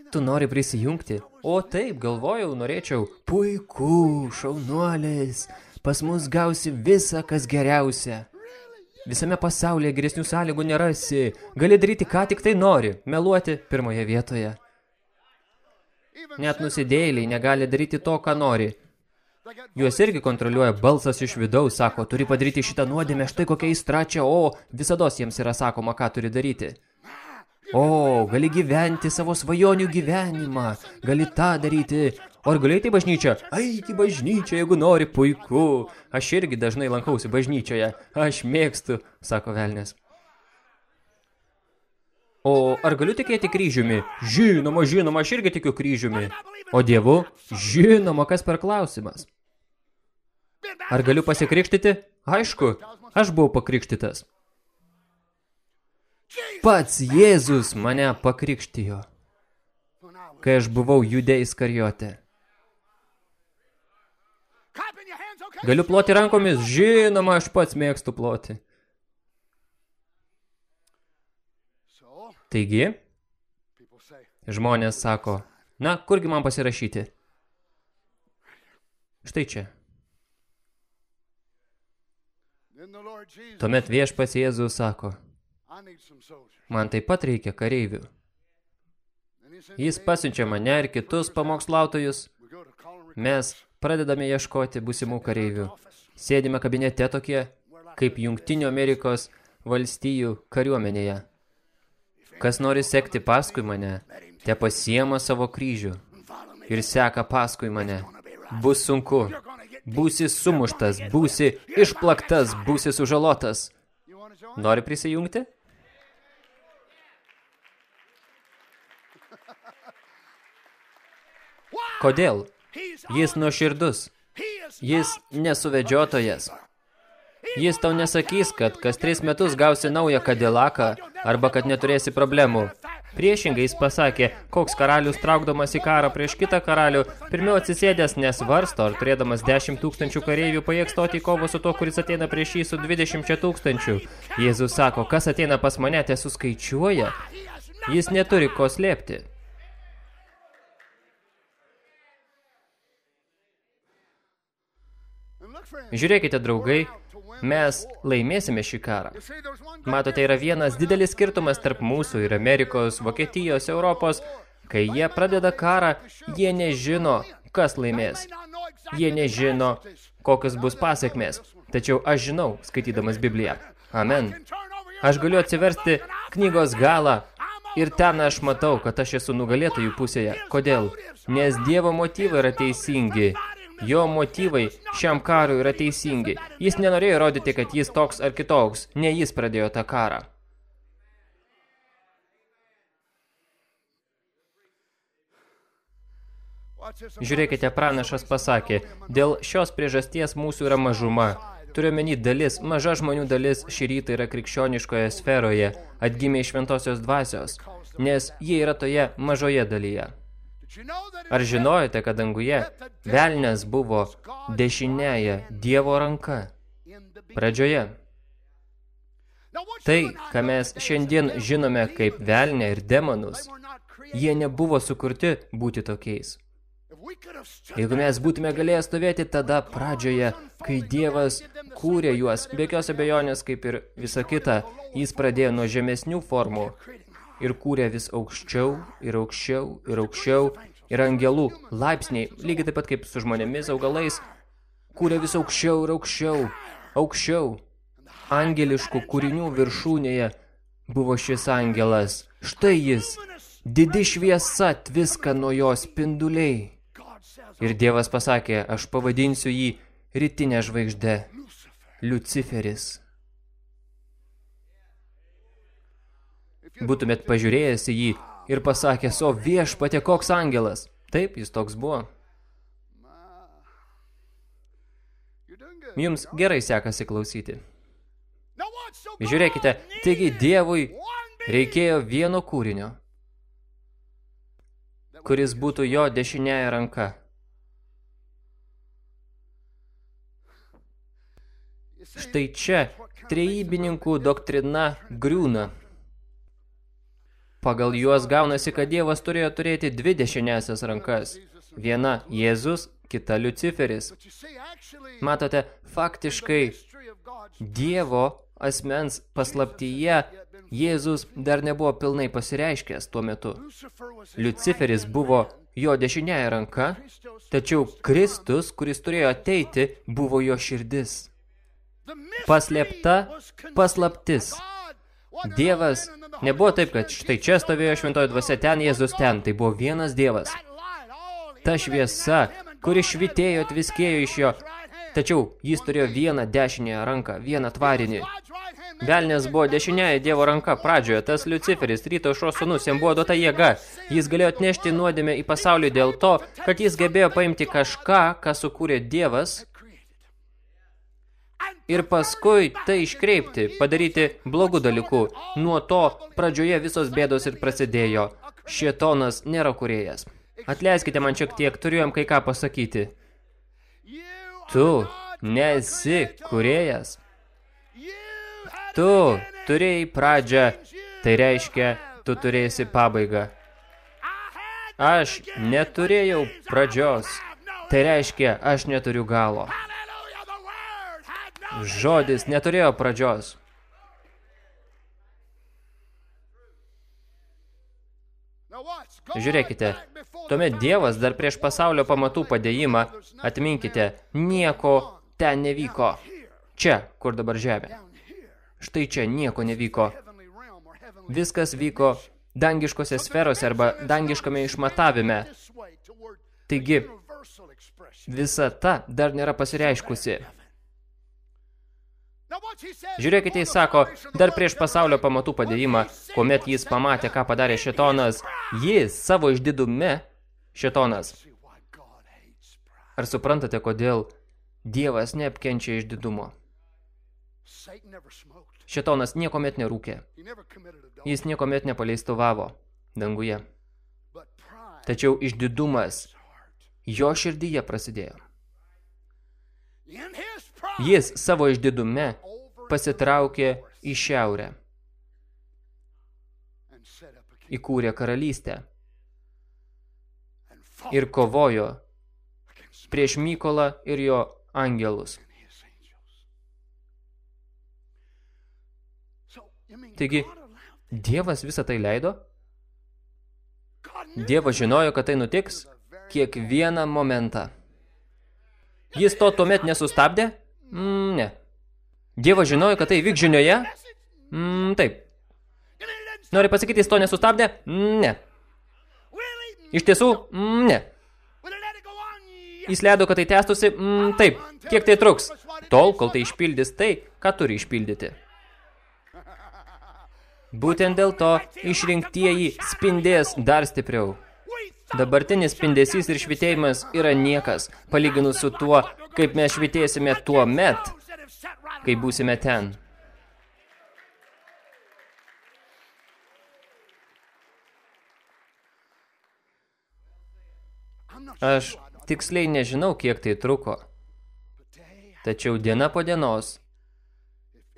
Speaker 1: Tu nori prisijungti? O taip, galvojau, norėčiau. Puiku, šaunuolis pas mus gausi visą, kas geriausia. Visame pasaulyje geresnių sąlygų nerasi. Gali daryti, ką tik tai nori. Meluoti pirmoje vietoje. Net nusidėjėliai negali daryti to, ką nori. Juos irgi kontroliuoja balsas iš vidaus, sako, turi padaryti šitą nuodėmę, štai kokia įstračia, o visados jiems yra sakoma, ką turi daryti. O, gali gyventi savo svajonių gyvenimą, gali tą daryti, O ar galėjai į bažnyčią? Eik į bažnyčią, jeigu nori, puiku. Aš irgi dažnai lankausi bažnyčioje. Aš mėgstu, sako velnės. O ar galiu tikėti kryžiumi? Žinoma, žinoma, aš irgi tikiu kryžiumi. O dievu? Žinoma, kas per klausimas. Ar galiu pasikrikštyti? Aišku, aš buvau pakrikštytas. Pats Jėzus mane pakrikštijo, kai aš buvau judėjais karjote. Galiu ploti rankomis? Žinoma, aš pats mėgstu ploti. Taigi, žmonės sako, na, kurgi man pasirašyti? Štai čia. Tuomet viešpats Jėzus sako, man taip pat reikia kareivių. Jis pasiunčia mane ir kitus pamokslautojus. Mes pradedame ieškoti būsimų kareivių. Sėdime kabinete tokie, kaip Jungtinių Amerikos valstijų kariuomenėje. Kas nori sekti paskui mane, te pasiema savo kryžių ir seka paskui mane. Bus sunku, būsi sumuštas, būsi išplaktas, būsi sužalotas. Nori prisijungti? Kodėl? Jis nuoširdus. Jis nesuvedžiotojas. Jis tau nesakys, kad kas tris metus gausi naują kadilaką arba kad neturėsi problemų. Priešingai jis pasakė, koks karalius traukdamas į karą prieš kitą karalių, pirmiau atsisėdęs nesvarsto, ar turėdamas 10 tūkstančių kareivių pajėgs stoti į kovą su to, kuris ateina prieš jį su 20 tūkstančių. Jėzus sako, kas ateina pas mane, te suskaičiuoja. Jis neturi ko slėpti. Žiūrėkite, draugai, mes laimėsime šį karą. Matote, yra vienas didelis skirtumas tarp mūsų ir Amerikos, Vokietijos, Europos. Kai jie pradeda karą, jie nežino, kas laimės. Jie nežino, kokios bus pasiekmės. Tačiau aš žinau, skaitydamas Bibliją. Amen. Aš galiu atsiversti knygos galą ir ten aš matau, kad aš esu nugalėtojų pusėje. Kodėl? Nes Dievo motyvai yra teisingi. Jo motyvai šiam karui yra teisingi. Jis nenorėjo rodyti, kad jis toks ar kitoks. Ne jis pradėjo tą karą. Žiūrėkite, pranašas pasakė, dėl šios priežasties mūsų yra mažuma. Turiuomenį dalis, maža žmonių dalis šį rytą yra krikščioniškoje sferoje, atgimė iš šventosios dvasios, nes jie yra toje mažoje dalyje. Ar žinojote, kad danguje velnės buvo dešinėje Dievo ranka? Pradžioje. Tai, ką mes šiandien žinome kaip velnę ir demonus, jie nebuvo sukurti būti tokiais. Jeigu mes būtume galėję stovėti tada pradžioje, kai Dievas kūrė juos, be jokios abejonės, kaip ir visa kita, jis pradėjo nuo žemesnių formų ir kūrė vis aukščiau ir aukščiau ir aukščiau ir angelų laipsniai, lygiai taip pat kaip su žmonėmis augalais, kūrė vis aukščiau ir aukščiau, aukščiau. Angeliškų kūrinių viršūnėje buvo šis angelas. Štai jis, didi šviesa tviska nuo jos spinduliai. Ir Dievas pasakė, aš pavadinsiu jį rytinę žvaigždę, Luciferis. Būtumėt pažiūrėjęs į jį ir pasakęs, o viešpatė koks angelas. Taip, jis toks buvo. Jums gerai sekasi klausyti. Žiūrėkite, taigi Dievui reikėjo vieno kūrinio, kuris būtų jo dešinėje ranka. Štai čia trejybininkų doktrina griūna. Pagal juos gaunasi, kad Dievas turėjo turėti dvi dešinėsias rankas. Viena Jėzus, kita Luciferis. Matote, faktiškai Dievo asmens paslaptyje Jėzus dar nebuvo pilnai pasireiškęs tuo metu. Luciferis buvo jo dešinėje ranka, tačiau Kristus, kuris turėjo ateiti, buvo jo širdis. Paslėpta paslaptis. Dievas nebuvo taip, kad štai čia stovėjo šventoji dvasia, ten Jėzus ten, tai buvo vienas Dievas. Ta šviesa, kuri švitėjo, atviskėjo iš jo, tačiau jis turėjo vieną dešinėje ranką, vieną tvarinį. Velnės buvo dešinėje Dievo ranka pradžioje, tas Luciferis, ryto šo sunus, jam buvo duota jėga. Jis galėjo atnešti nuodėmę į pasaulį dėl to, kad jis gebėjo paimti kažką, ką sukūrė Dievas, ir paskui tai iškreipti, padaryti blogų dalykų. Nuo to pradžioje visos bėdos ir prasidėjo. Šietonas nėra kurėjas. Atleiskite man šiek tiek, turiu jam kai ką pasakyti. Tu nesi kurėjas. Tu turėjai pradžią, tai reiškia, tu turėsi pabaigą. Aš neturėjau pradžios, tai reiškia, aš neturiu galo. Žodis neturėjo pradžios. Žiūrėkite, tuomet Dievas dar prieš pasaulio pamatų padėjimą, atminkite, nieko ten nevyko. Čia, kur dabar žemė. Štai čia nieko nevyko. Viskas vyko dangiškose sferose arba dangiškame išmatavime. Taigi, visa ta dar nėra pasireiškusi. Žiūrėkite, jis sako, dar prieš pasaulio pamatų padėjimą, kuomet jis pamatė, ką padarė šetonas, jis savo išdidume, šetonas. Ar suprantate, kodėl Dievas neapkenčia išdidumo? Šetonas niekomet nerūkė. Jis niekomet nepaleistuvavo danguje. Tačiau išdidumas jo širdyje prasidėjo. Jis savo išdidume pasitraukė į šiaurę. Įkūrė karalystę. Ir kovojo prieš Mykolą ir jo angelus. Taigi, Dievas visą tai leido? Dievas žinojo, kad tai nutiks kiekvieną momentą. Jis to tuomet nesustabdė? Mm, ne. Dievas žinojo, kad tai vyk žinioje? Mm, taip. Nori pasakyti, jis to nesustabdė? Mm, ne. Iš tiesų, mm, ne. Jis leido, kad tai tęstusi? Mm, taip. Kiek tai truks? Tol, kol tai išpildys tai, ką turi išpildyti. Būtent dėl to išrinktieji spindės dar stipriau. Dabartinis spindesys ir švitėjimas yra niekas, palyginus su tuo, kaip mes švitėsime tuo met, kai būsime ten. Aš tiksliai nežinau, kiek tai truko. Tačiau diena po dienos,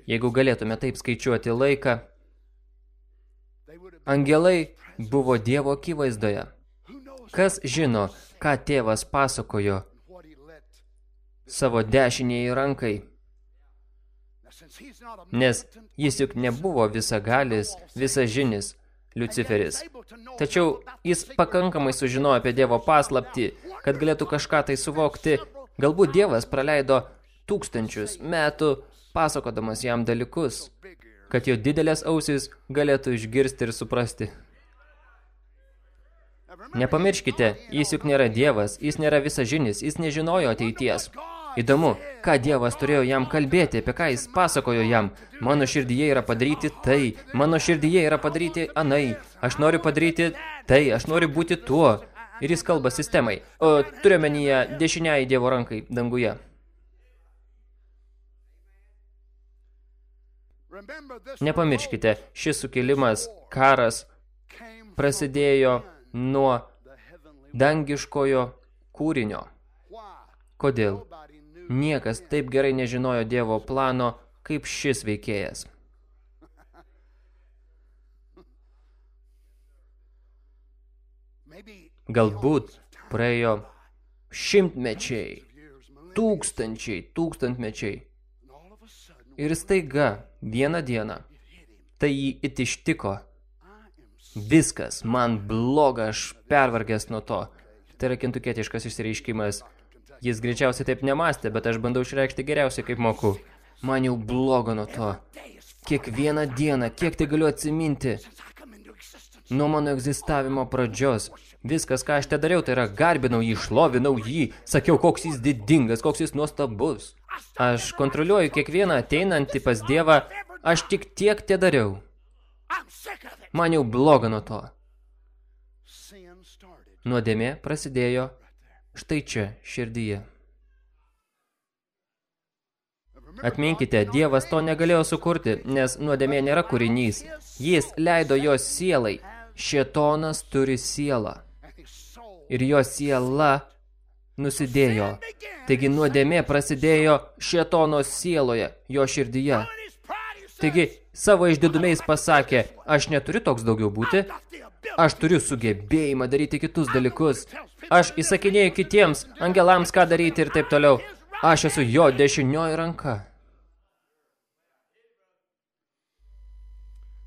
Speaker 1: jeigu galėtume taip skaičiuoti laiką, angelai buvo Dievo akivaizdoje. Kas žino, ką tėvas pasakojo savo dešiniai rankai? Nes jis juk nebuvo visagalis, visažinis, Liuciferis. Tačiau jis pakankamai sužinojo apie Dievo paslaptį, kad galėtų kažką tai suvokti. Galbūt Dievas praleido tūkstančius metų pasakodamas jam dalykus, kad jo didelės ausis galėtų išgirsti ir suprasti. Nepamirškite, jis juk nėra Dievas, jis nėra visažinis, jis nežinojo ateities. Įdomu, ką Dievas turėjo jam kalbėti, apie ką jis pasakojo jam. Mano širdyje yra padaryti tai, mano širdyje yra padaryti anai, aš noriu padaryti tai, aš noriu būti tuo. Ir jis kalba sistemai, o turiuomenyje dešiniai Dievo rankai danguje. Nepamirškite, šis sukilimas, karas, prasidėjo nuo dangiškojo kūrinio. Kodėl? Niekas taip gerai nežinojo Dievo plano, kaip šis veikėjas. Galbūt praėjo šimtmečiai, tūkstančiai, tūkstantmečiai. Ir staiga, vieną dieną, tai jį it ištiko. Viskas, man bloga, aš pervargęs nuo to. Tai yra kentukietiškas išsireiškimas – Jis greičiausiai taip nemastė, bet aš bandau išreikšti geriausiai, kaip moku. Man jau blogo nuo to. Kiekvieną dieną, kiek tai galiu atsiminti. Nuo mano egzistavimo pradžios. Viskas, ką aš te dariau, tai yra garbinau jį, šlovinau jį, sakiau, koks jis didingas, koks jis nuostabus. Aš kontroliuoju kiekvieną ateinantį pas Dievą, aš tik tiek te dariau. Man jau bloga nuo to. Nuodėmė prasidėjo Štai čia, širdyje. Atminkite, Dievas to negalėjo sukurti, nes nuodėmė nėra kūrinys. Jis leido jos sielai. Šetonas turi sielą. Ir jo siela nusidėjo. Taigi nuodėmė prasidėjo šetono sieloje, jo širdyje. Taigi, savo išdidumiais pasakė, aš neturiu toks daugiau būti, Aš turiu sugebėjimą daryti kitus dalykus. Aš įsakinėjau kitiems angelams, ką daryti ir taip toliau. Aš esu jo dešinioji ranka.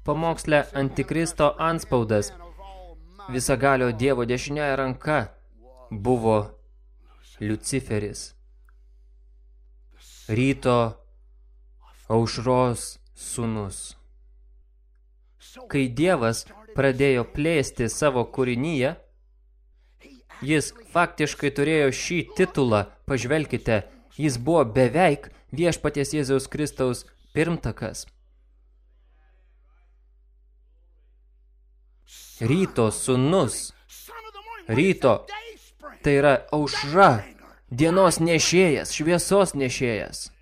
Speaker 1: Pamoksle Antikristo anspaudas visagalio Dievo dešinioji ranka buvo Luciferis. Ryto aušros sunus. Kai Dievas pradėjo plėsti savo kūrinyje, jis faktiškai turėjo šį titulą, pažvelkite, jis buvo beveik viešpaties Jėzaus Kristaus pirmtakas. Ryto sunus, ryto, tai yra aušra, dienos nešėjas, šviesos nešėjas.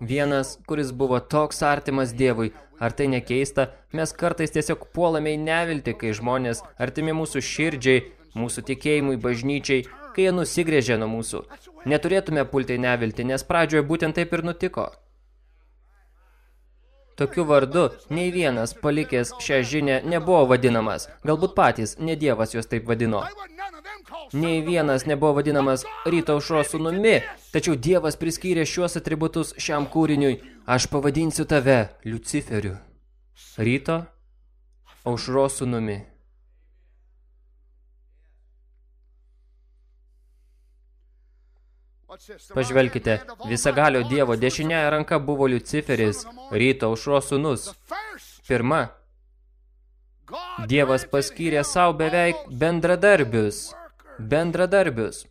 Speaker 1: Vienas, kuris buvo toks artimas Dievui, Ar tai nekeista? Mes kartais tiesiog puolame į nevilti, kai žmonės artimi mūsų širdžiai, mūsų tikėjimui, bažnyčiai, kai jie nusigrėžė nuo mūsų. Neturėtume pulti į nevilti, nes pradžioje būtent taip ir nutiko. Tokiu vardu nei vienas palikęs šią žinę nebuvo vadinamas. Galbūt patys, ne Dievas juos taip vadino. Nei vienas nebuvo vadinamas ryto aušros sūnumi, tačiau Dievas priskyrė šiuos atributus šiam kūriniui. Aš pavadinsiu tave Luciferiu. Ryto aušros sūnumi. Pažvelkite, visagalio Dievo dešinėje ranka buvo Luciferis, ryto aušros sunus. Pirma, Dievas paskyrė savo beveik bendradarbius. Bendradarbius.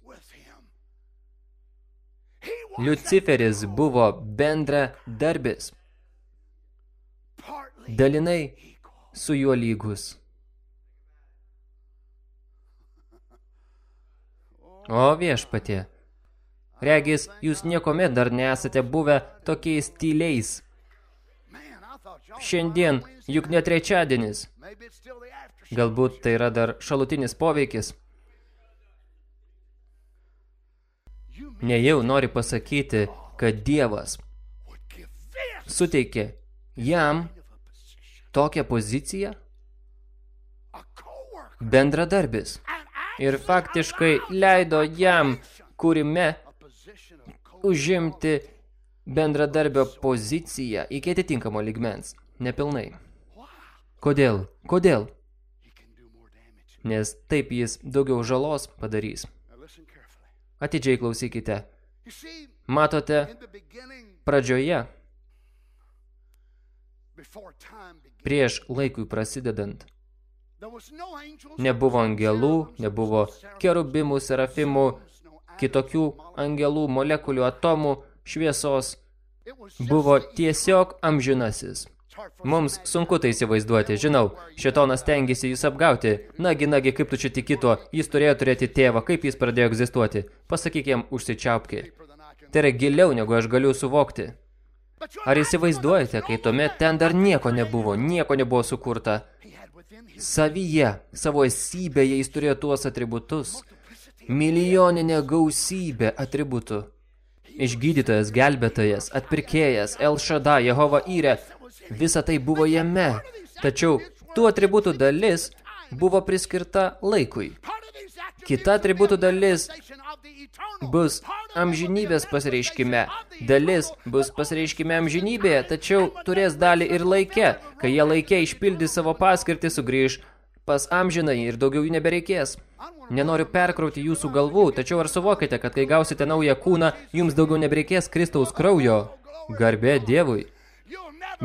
Speaker 1: Luciferis buvo bendradarbis. Dalinai su juo lygus. O viešpatie regis, jūs niekomet dar nesate buvę tokiais tyliais. Šiandien juk ne trečiadienis. Galbūt tai yra dar šalutinis poveikis. Nejau nori pasakyti, kad Dievas suteikė jam tokią poziciją? Bendradarbis. Ir faktiškai leido jam kūrime užimti bendradarbio poziciją iki atitinkamo ligmens. Nepilnai. Kodėl? Kodėl? Nes taip jis daugiau žalos padarys. Atidžiai klausykite. Matote, pradžioje, prieš laikui prasidedant, nebuvo angelų, nebuvo kerubimų, serafimų, kitokių angelų, molekulių, atomų, šviesos, buvo tiesiog amžinasis. Mums sunku tai įsivaizduoti, žinau, šetonas tengiasi jūs apgauti. Nagi, nagi, kaip tu čia tiki tuo, jis turėjo turėti tėvą, kaip jis pradėjo egzistuoti. Pasakyk jam, užsičiaupki. Tai yra giliau, negu aš galiu suvokti. Ar įsivaizduojate, kai tuomet ten dar nieko nebuvo, nieko nebuvo sukurta? Savyje, savo esybėje jis turėjo tuos atributus. Milijoninė gausybė atributų. Išgydytojas, gelbėtojas, atpirkėjas, El Shada, Jehova Yrė, Visa tai buvo jame, tačiau tų atributų dalis buvo priskirta laikui. Kita atributų dalis bus amžinybės pasireiškime. Dalis bus pasireiškime amžinybėje, tačiau turės dalį ir laike. Kai jie laike išpildys savo paskirtį, sugrįž pas amžinai ir daugiau jų nebereikės. Nenoriu perkrauti jūsų galvų, tačiau ar suvokite, kad kai gausite naują kūną, jums daugiau nebereikės Kristaus kraujo? Garbė Dievui.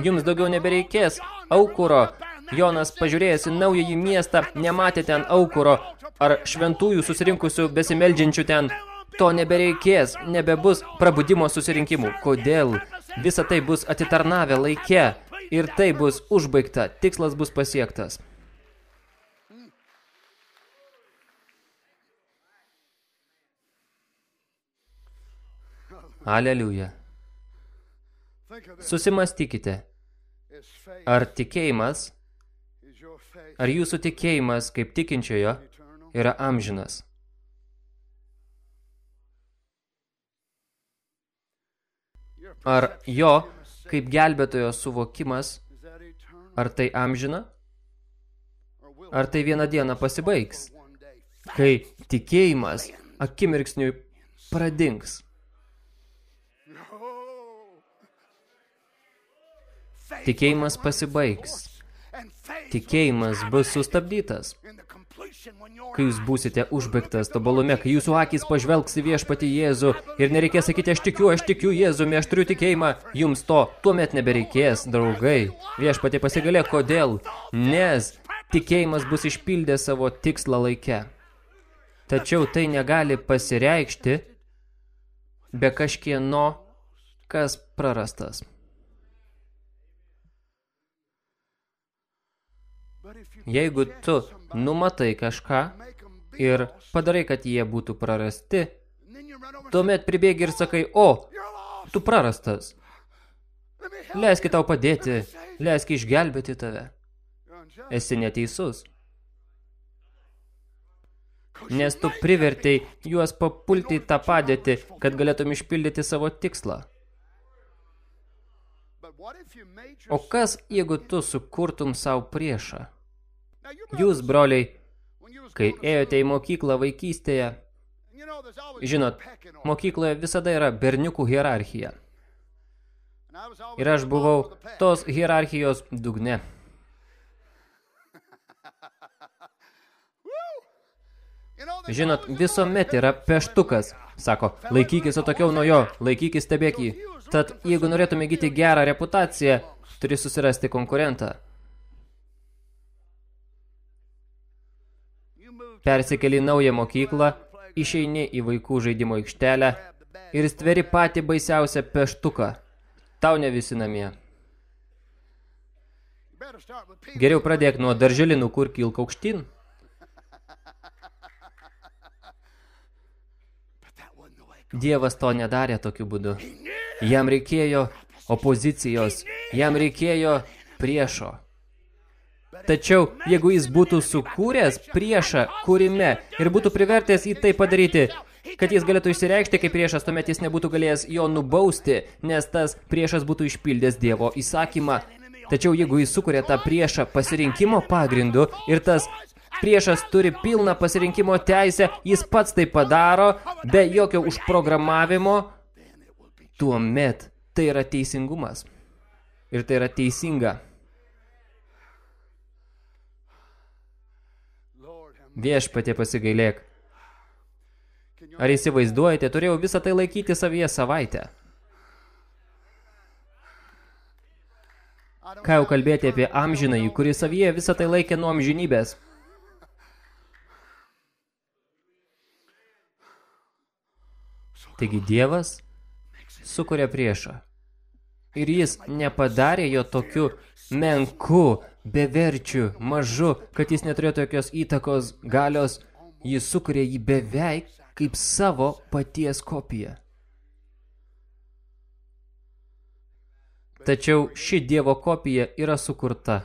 Speaker 1: Jums daugiau nebereikės aukuro. Jonas, pažiūrėjęs į naująjį miestą, nematė ten aukuro ar šventųjų susirinkusių besimeldžiančių ten. To nebereikės, nebebus prabudimo susirinkimų. Kodėl? Visa tai bus atitarnavę laike ir tai bus užbaigta, tikslas bus pasiektas. Aleliuja. Susimastykite, ar tikėjimas, ar jūsų tikėjimas kaip tikinčiojo yra amžinas. Ar jo kaip gelbėtojo suvokimas, ar tai amžina, ar tai vieną dieną pasibaigs, kai tikėjimas akimirksniui pradings. Tikėjimas pasibaigs. Tikėjimas bus sustabdytas. Kai jūs būsite užbaigtas tobalume, kai jūsų akys pažvelgs į viešpatį Jėzų ir nereikės sakyti, aš tikiu, aš tikiu Jėzumi, aš turiu tikėjimą, jums to tuomet nebereikės, draugai. Viešpatė pasigalė, kodėl? Nes tikėjimas bus išpildę savo tikslą laike. Tačiau tai negali pasireikšti be kažkieno, kas prarastas. Jeigu tu numatai kažką ir padarai, kad jie būtų prarasti, tuomet pribėgi ir sakai, o, tu prarastas. Leiski tau padėti, leiski išgelbėti tave. Esi neteisus. Nes tu privertei juos papulti į tą padėtį, kad galėtum išpildyti savo tikslą. O kas, jeigu tu sukurtum savo priešą? Jūs, broliai, kai ėjote į mokyklą vaikystėje, žinot, mokykloje visada yra berniukų hierarchija. Ir aš buvau tos hierarchijos dugne. Žinot, visuomet yra peštukas. Sako, laikykis atokiau nuo jo, laikykis stebėk jį. Tad, jeigu norėtume gyti gerą reputaciją, turi susirasti konkurentą. Persikeli naują mokyklą, išeini į vaikų žaidimo aikštelę ir stveri patį baisiausią peštuką. Tau ne visi namie. Geriau pradėk nuo darželinų, kur kilk aukštyn. Dievas to nedarė tokiu būdu. Jam reikėjo opozicijos, jam reikėjo priešo. Tačiau, jeigu jis būtų sukūręs priešą kūrime ir būtų privertęs į tai padaryti, kad jis galėtų išsireikšti kaip priešas, tuomet jis nebūtų galėjęs jo nubausti, nes tas priešas būtų išpildęs Dievo įsakymą. Tačiau jeigu jis sukuria tą priešą pasirinkimo pagrindu ir tas priešas turi pilną pasirinkimo teisę, jis pats tai padaro, be jokio užprogramavimo, tuomet tai yra teisingumas. Ir tai yra teisinga. Viešpatė pasigailėk. Ar įsivaizduojate, turėjau visą tai laikyti savyje savaitę. Ką jau kalbėti apie amžinąjį, kurį savyje visą tai laikė nuo amžinybės. Taigi Dievas sukuria priešą. Ir jis nepadarė jo tokiu menku, beverčiu, mažu, kad jis neturėtų jokios įtakos, galios. Jis sukuria jį beveik kaip savo paties kopiją. Tačiau ši Dievo kopija yra sukurta.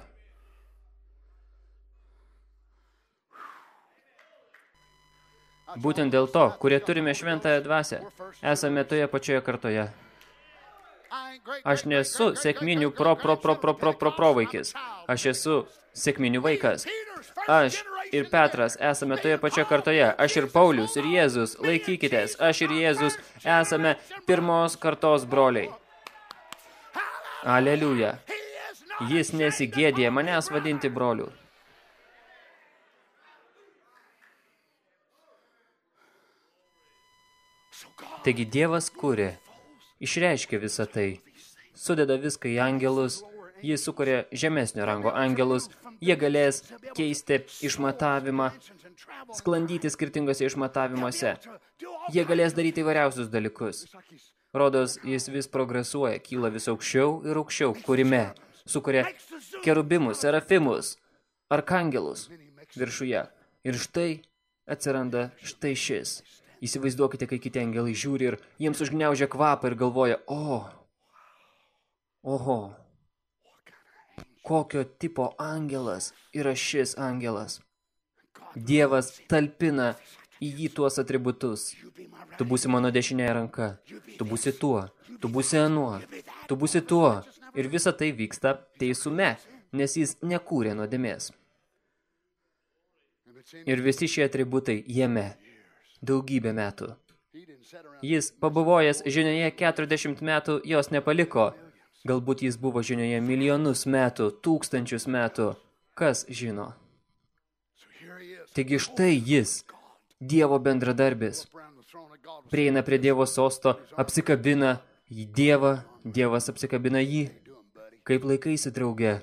Speaker 1: Būtent dėl to, kurie turime šventąją dvasę, esame toje pačioje kartoje. Aš nesu sėkminių pro, pro, pro, pro, pro, pro, pro vaikis. Aš esu sėkminių vaikas. Aš ir Petras esame toje pačioje kartoje. Aš ir Paulius, ir Jėzus. Laikykitės, aš ir Jėzus esame pirmos kartos broliai. Aleliuja. Jis nesigėdė manęs vadinti broliu. Taigi Dievas kūrė, išreiškia visą tai, sudeda viską į angelus, jis sukuria žemesnio rango angelus, jie galės keisti išmatavimą, sklandyti skirtingose išmatavimuose. Jie galės daryti įvairiausius dalykus. Rodos, jis vis progresuoja, kyla vis aukščiau ir aukščiau, kurime sukuria kerubimus, serafimus, arkangelus viršuje. Ir štai atsiranda štai šis. Įsivaizduokite, kai kiti angelai žiūri ir jiems užgniaužia kvapą ir galvoja, o, oho, kokio tipo angelas yra šis angelas. Dievas talpina į jį tuos atributus. Tu būsi mano dešinėje ranka, tu būsi tuo, tu būsi anuo, tu būsi tuo. Ir visa tai vyksta teisume, nes jis nekūrė nuodėmės. Ir visi šie atributai jame daugybę metų. Jis, pabuvojęs žinioje 40 metų, jos nepaliko. Galbūt jis buvo žinioje milijonus metų, tūkstančius metų. Kas žino? Taigi štai jis, Dievo bendradarbis, prieina prie Dievo sosto, apsikabina į Dievą, Dievas apsikabina jį. Kaip laikaisi, drauge?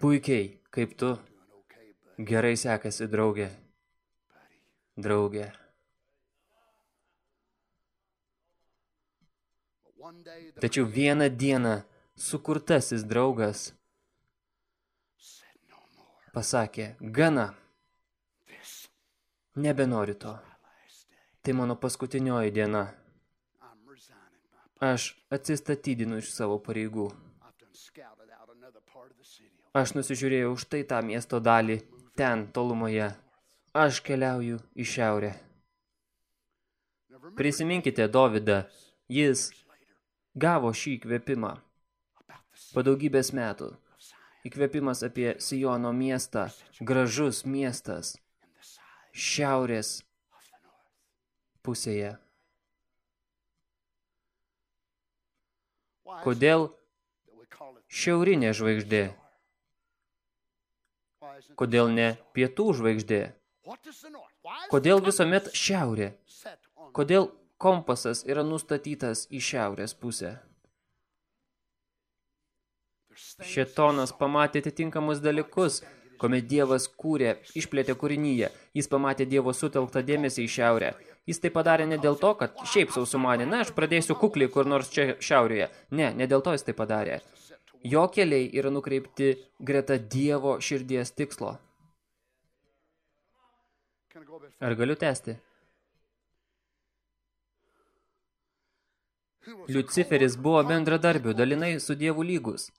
Speaker 1: Puikiai, kaip tu? Gerai sekasi, drauge. Drauge. Tačiau vieną dieną sukurtasis draugas pasakė, gana, nebenoriu to. Tai mano paskutinioji diena. Aš atsistatydinu iš savo pareigų. Aš nusižiūrėjau už tai tą miesto dalį, ten, tolumoje. Aš keliauju į šiaurę. Prisiminkite Dovydą, jis gavo šį įkvėpimą po daugybės metų. Įkvėpimas apie Sijono miestą, gražus miestas, šiaurės pusėje. Kodėl šiaurinė žvaigždė? Kodėl ne pietų žvaigždė? Kodėl visuomet šiaurė? Kodėl kompasas yra nustatytas į šiaurės pusę. Šetonas pamatė atitinkamus dalykus, kuomet Dievas kūrė, išplėtė kūrinyje. Jis pamatė Dievo sutelktą dėmesį į šiaurę. Jis tai padarė ne dėl to, kad šiaip sausumanė, na, aš pradėsiu kukliai kur nors čia šiaurėje. Ne, ne dėl to jis tai padarė. Jo keliai yra nukreipti greta Dievo širdies tikslo. Ar galiu tęsti? Liuciferis buvo bendradarbių, dalinai su Dievu lygus.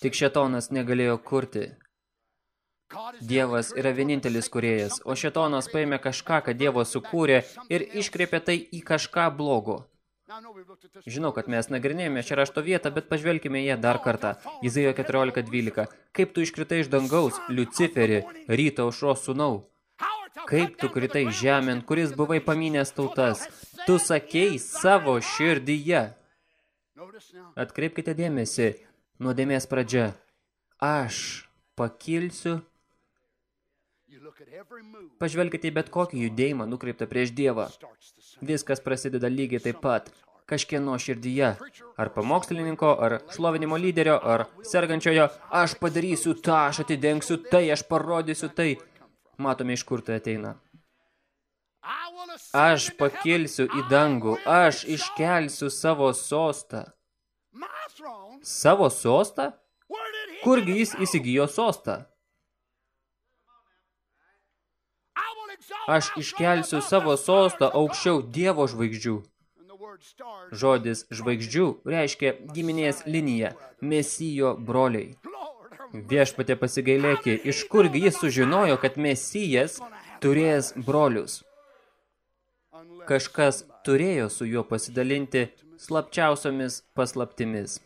Speaker 1: Tik šetonas negalėjo kurti. Dievas yra vienintelis kurėjas, o šetonas paėmė kažką, kad Dievo sukūrė ir iškreipė tai į kažką blogo. Žinau, kad mes nagrinėjome šią rašto vietą, bet pažvelkime ją dar kartą. Izaijo 14.12. Kaip tu iškritai iš dangaus, Liuciferį, ryto aušros sūnau? Kaip tu kritai žemėn, kuris buvai paminęs tautas? Tu sakei savo širdyje. Atkreipkite dėmesį, nuodėmės pradžia. Aš pakilsiu. Pažvelkite į bet kokį judėjimą nukreiptą prieš Dievą. Viskas prasideda lygiai taip pat. Kažkieno širdyje. Ar pamokslininko, ar šlovinimo lyderio, ar sergančiojo. Aš padarysiu tą, aš atidengsiu tai, aš parodysiu tai. Matome, iš kur tai ateina. Aš pakilsiu į dangų, aš iškelsiu savo sostą. Savo sostą? Kurgi jis įsigijo sostą? Aš iškelsiu savo sostą aukščiau Dievo žvaigždžių. Žodis žvaigždžių reiškia giminės liniją, mesijo broliai. Viešpatė pasigailėki, iš kurgi jis sužinojo, kad mesijas turės brolius. Kažkas turėjo su juo pasidalinti slapčiausiomis paslaptimis.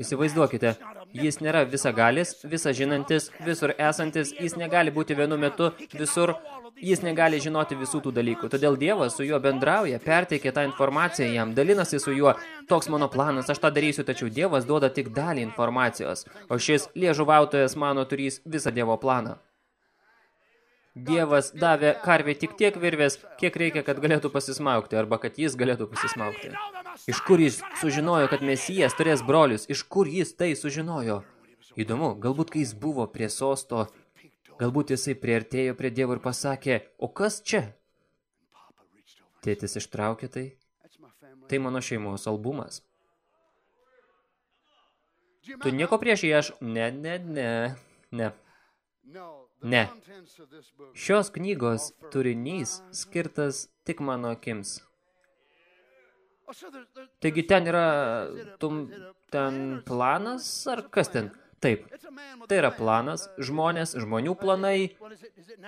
Speaker 1: Įsivaizduokite, jis nėra visagalis, visažinantis, visur esantis, jis negali būti vienu metu visur, jis negali žinoti visų tų dalykų. Todėl Dievas su juo bendrauja, perteikia tą informaciją jam, dalinasi su juo, toks mano planas, aš tą darysiu, tačiau Dievas duoda tik dalį informacijos, o šis liežuvautojas mano turys visą Dievo planą. Dievas davė karvė tik tiek virvės, kiek reikia, kad galėtų pasismaukti, arba kad jis galėtų pasismaukti. Iš kur jis sužinojo, kad Mesijas turės brolius? Iš kur jis tai sužinojo? Įdomu, galbūt kai jis buvo prie sosto, galbūt jisai priartėjo prie Dievo ir pasakė, o kas čia? Tėtis ištraukė tai. Tai mano šeimos albumas. Tu nieko prieš jį aš? Ne, ne, ne, ne. Ne. Šios knygos turinys skirtas tik mano akims. Taigi ten yra tum, ten planas, ar kas ten? Taip, tai yra planas, žmonės, žmonių planai,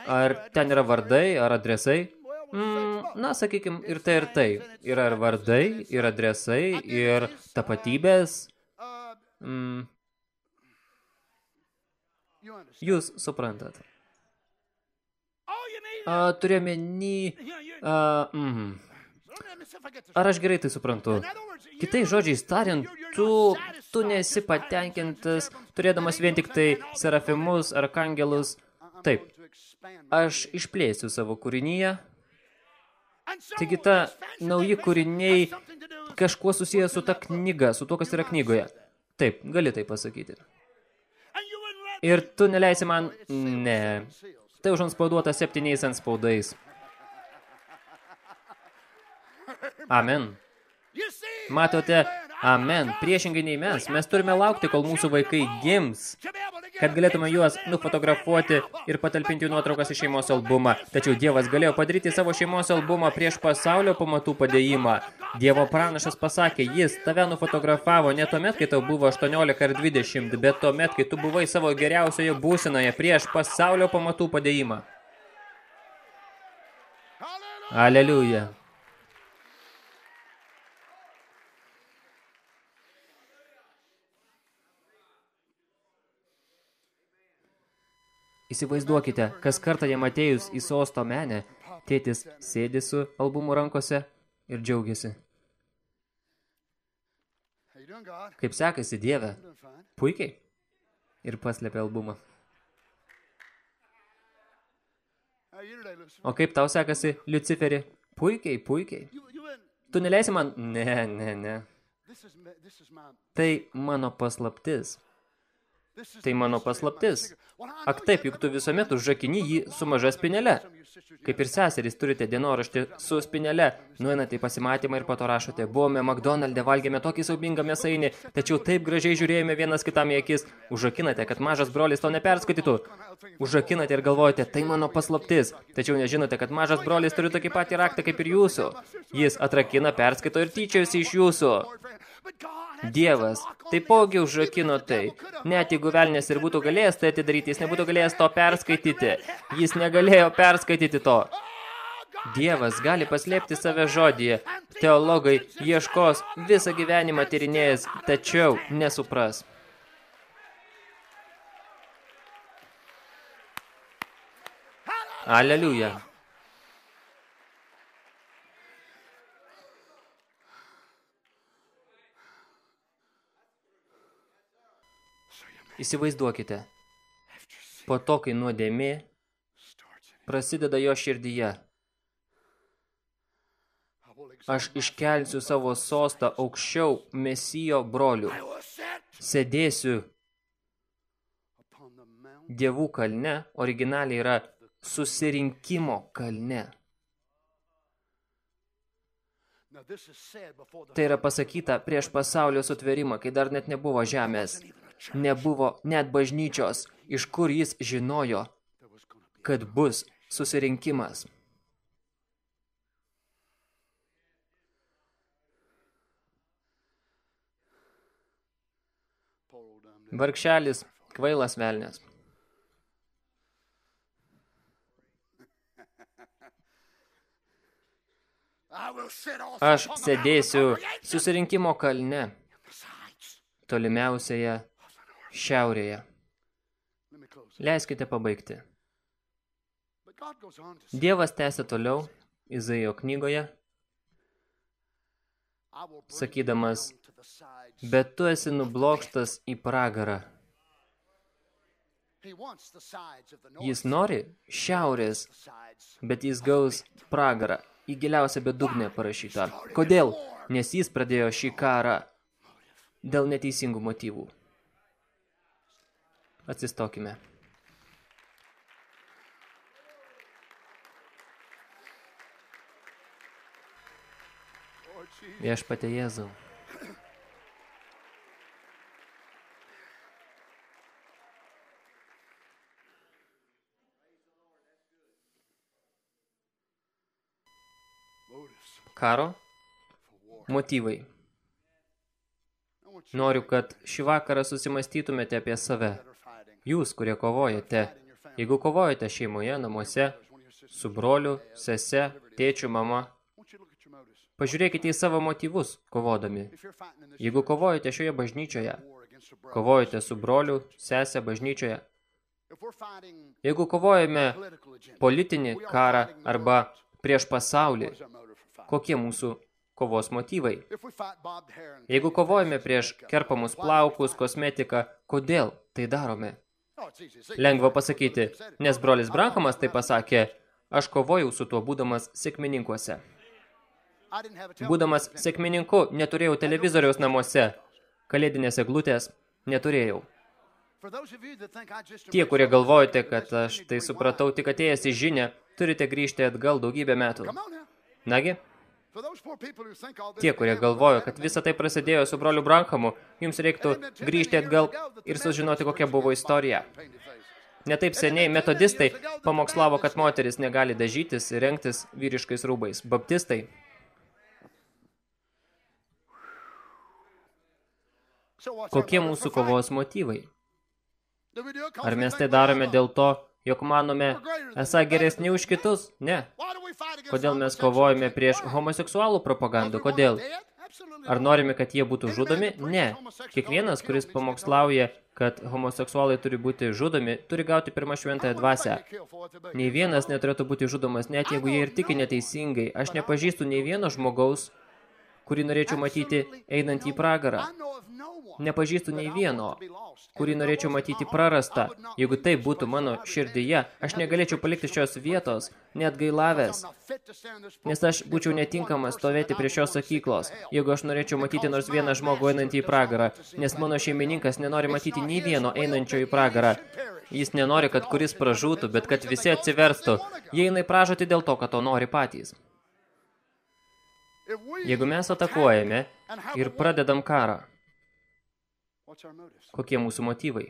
Speaker 1: ar ten yra vardai, ar adresai? Mm, na, sakykime, ir tai, ir tai. Yra ir vardai, ir adresai, ir tapatybės. Mm, Jūs suprantat. Turiuomenį... Mm, ar aš gerai tai suprantu? Kitai žodžiais tariant, tu, tu nesi patenkintas, turėdamas vien tik tai serafimus, arkangelus. Taip, aš išplėsiu savo kūrinyje. Taigi ta nauji kūriniai kažkuo susijęs su ta knyga, su to, kas yra knygoje. Taip, gali tai pasakyti. Ir tu neleisi man... Ne. Tai užanspauduota septyniais ant spaudais. Amen. Matote, amen. Priešingai nei mes. Mes turime laukti, kol mūsų vaikai gims, kad galėtume juos nufotografuoti ir patalpinti nuotraukas į šeimos albumą. Tačiau Dievas galėjo padaryti savo šeimos albumą prieš pasaulio pamatų padėjimą. Dievo pranašas pasakė, jis tave nufotografavo ne tuomet, kai tau buvo 18 ar 20, bet tuomet, kai tu buvai savo geriausioje būsinoje prieš pasaulio pamatų padėjimą. Aleliuja. Įsivaizduokite, kas kartą jam atėjus į sosto menę, tėtis sėdi su albumu rankose ir džiaugiasi. Kaip sekasi Dieve? Puikiai. Ir paslėpė albumą. O kaip tau sekasi, Luciferi? Puikiai, puikiai. Tu neleisi man? Ne, ne, ne. Tai mano paslaptis. Tai mano paslaptis. Ak taip, juk tu visuomet užžakini jį su maža spinele. Kaip ir seserys turite dienoraštį su spinele, nueinate į pasimatymą ir po to rašote, buvome McDonald'e, valgėme tokį saubingą mėsainį, tačiau taip gražiai žiūrėjome vienas kitam į akis, užakinate, kad mažas brolis to neperskaitytų. Užakinate ir galvojate, tai mano paslaptis, tačiau nežinote, kad mažas brolis turi tokį patį raktą kaip ir jūsų. Jis atrakina, perskaito ir tyčiojasi iš jūsų. Dievas taipogi užrakino tai. Net jeigu velnės ir būtų galėjęs tai atidaryti, jis nebūtų galėjęs to perskaityti. Jis negalėjo perskaityti to. Dievas gali paslėpti save žodyje. Teologai ieškos visą gyvenimą tyrinėjęs, tačiau nesupras. Aleliuja. Įsivaizduokite, po to, kai nuodėmė prasideda jo širdyje, aš iškelsiu savo sostą aukščiau mesijo brolių, sėdėsiu dievų kalne, originaliai yra susirinkimo kalne. Tai yra pasakyta prieš pasaulio sutverimą, kai dar net nebuvo žemės nebuvo net bažnyčios, iš kur jis žinojo, kad bus susirinkimas. Varkšelis, kvailas velnės. Aš sėdėsiu susirinkimo kalne, tolimiausioje šiaurėje. Leiskite pabaigti. Dievas tęsia toliau Izaijo knygoje, sakydamas, bet tu esi nublokštas į pragarą. Jis nori šiaurės, bet jis gaus pragarą, į giliausią bedugnę parašytą. Kodėl? Nes jis pradėjo šį karą dėl neteisingų motyvų. Atsistokime. Viešpate Jėzau. Karo motyvai. Noriu, kad šį vakarą susimastytumėte apie save. Jūs, kurie kovojate, jeigu kovojate šeimoje, namuose, su broliu, sese, tėčiu, mama, pažiūrėkite į savo motyvus, kovodami. Jeigu kovojate šioje bažnyčioje, kovojate su broliu, sese bažnyčioje, jeigu kovojame politinį karą arba prieš pasaulį, kokie mūsų kovos motyvai. Jeigu kovojame prieš kerpamus plaukus, kosmetiką, kodėl tai darome? Lengva pasakyti, nes brolis Brankomas tai pasakė, aš kovojau su tuo būdamas sėkmininkuose. Būdamas sėkmininku, neturėjau televizoriaus namuose, kalėdinės eglutės neturėjau. Tie, kurie galvojate, kad aš tai supratau tik atėjęs į žinę, turite grįžti atgal daugybę metų. Nagi, Tie, kurie galvojo, kad visa tai prasidėjo su broliu Brankamu, jums reiktų grįžti atgal ir sužinoti, kokia buvo istorija. Netaip seniai metodistai pamokslavo, kad moteris negali dažytis ir rengtis vyriškais rūbais. Baptistai Kokie mūsų kovos motyvai? Ar mes tai darome dėl to, jog manome esą geresni už kitus? Ne. Kodėl mes kovojame prieš homoseksualų propagandą? Kodėl? Ar norime, kad jie būtų žudomi? Ne. Kiekvienas, kuris pamokslauja, kad homoseksualai turi būti žudomi, turi gauti pirmą šventąją dvasę. Nei vienas neturėtų būti žudomas, net jeigu jie ir tiki neteisingai. Aš nepažįstu nei vieno žmogaus, kurį norėčiau matyti einant į pragarą. Nepažįstu nei vieno, kurį norėčiau matyti prarastą. Jeigu tai būtų mano širdyje, aš negalėčiau palikti šios vietos, net gailavęs. Nes aš būčiau netinkamas stovėti prie šios sakyklos, jeigu aš norėčiau matyti nors vieną žmogų einantį į pragarą, nes mano šeimininkas nenori matyti nei vieno einančio į pragarą. Jis nenori, kad kuris pražūtų, bet kad visi atsiverstų. Jie eina į pražūtį dėl to, kad to nori patys. Jeigu mes atakuojame ir pradedam karą, kokie mūsų motyvai,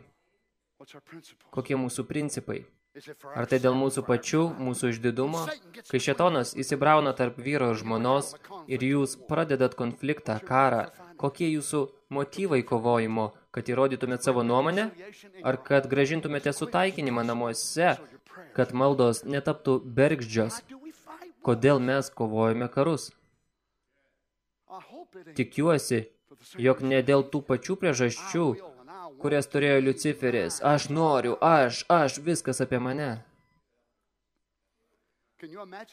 Speaker 1: kokie mūsų principai, Ar tai dėl mūsų pačių, mūsų išdidumo? Kai šetonas įsibrauna tarp vyro ir žmonos ir jūs pradedat konfliktą, karą, kokie jūsų motyvai kovojimo, kad įrodytumėt savo nuomonę? Ar kad gražintumėte sutaikinimą namuose, kad maldos netaptų bergždžios? Kodėl mes kovojame karus? Tikiuosi, jog ne dėl tų pačių priežasčių, kurias turėjo Luciferis. Aš noriu, aš, aš, viskas apie mane.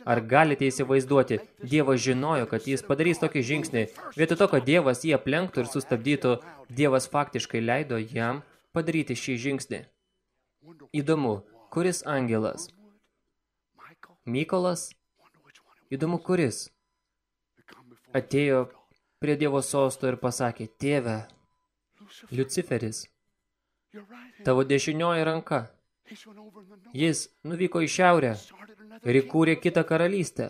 Speaker 1: Ar galite įsivaizduoti, Dievas žinojo, kad jis padarys tokį žingsnį. Vietoj to, kad Dievas jį aplenktų ir sustabdytų, Dievas faktiškai leido jam padaryti šį žingsnį. Įdomu, kuris angelas? Mykolas? Įdomu, kuris? Atėjo prie Dievo sosto ir pasakė, tėve, Luciferis, tavo dešinioji ranka. Jis nuvyko į šiaurę ir įkūrė kitą karalystę.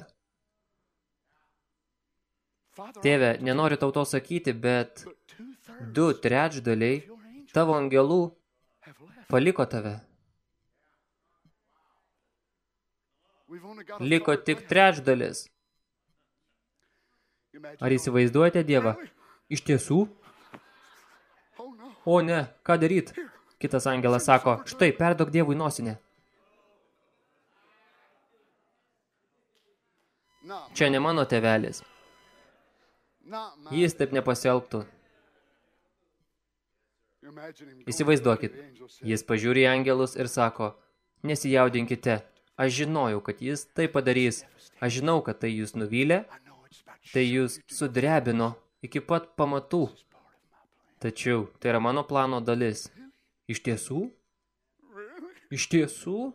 Speaker 1: Tėve, nenoriu tau to sakyti, bet du trečdaliai tavo angelų paliko tave. Liko tik trečdalis. Ar įsivaizduojate Dievą? Iš tiesų? O ne, ką daryt? Kitas angelas sako, štai, perdok Dievui nosinę. Čia ne mano tevelis. Jis taip nepasielgtų. Įsivaizduokit, jis pažiūri į angelus ir sako, nesijaudinkite, aš žinojau, kad jis tai padarys, aš žinau, kad tai jūs nuvylė, tai jūs sudrebino iki pat pamatų. Tačiau tai yra mano plano dalis. Iš tiesų? Iš tiesų?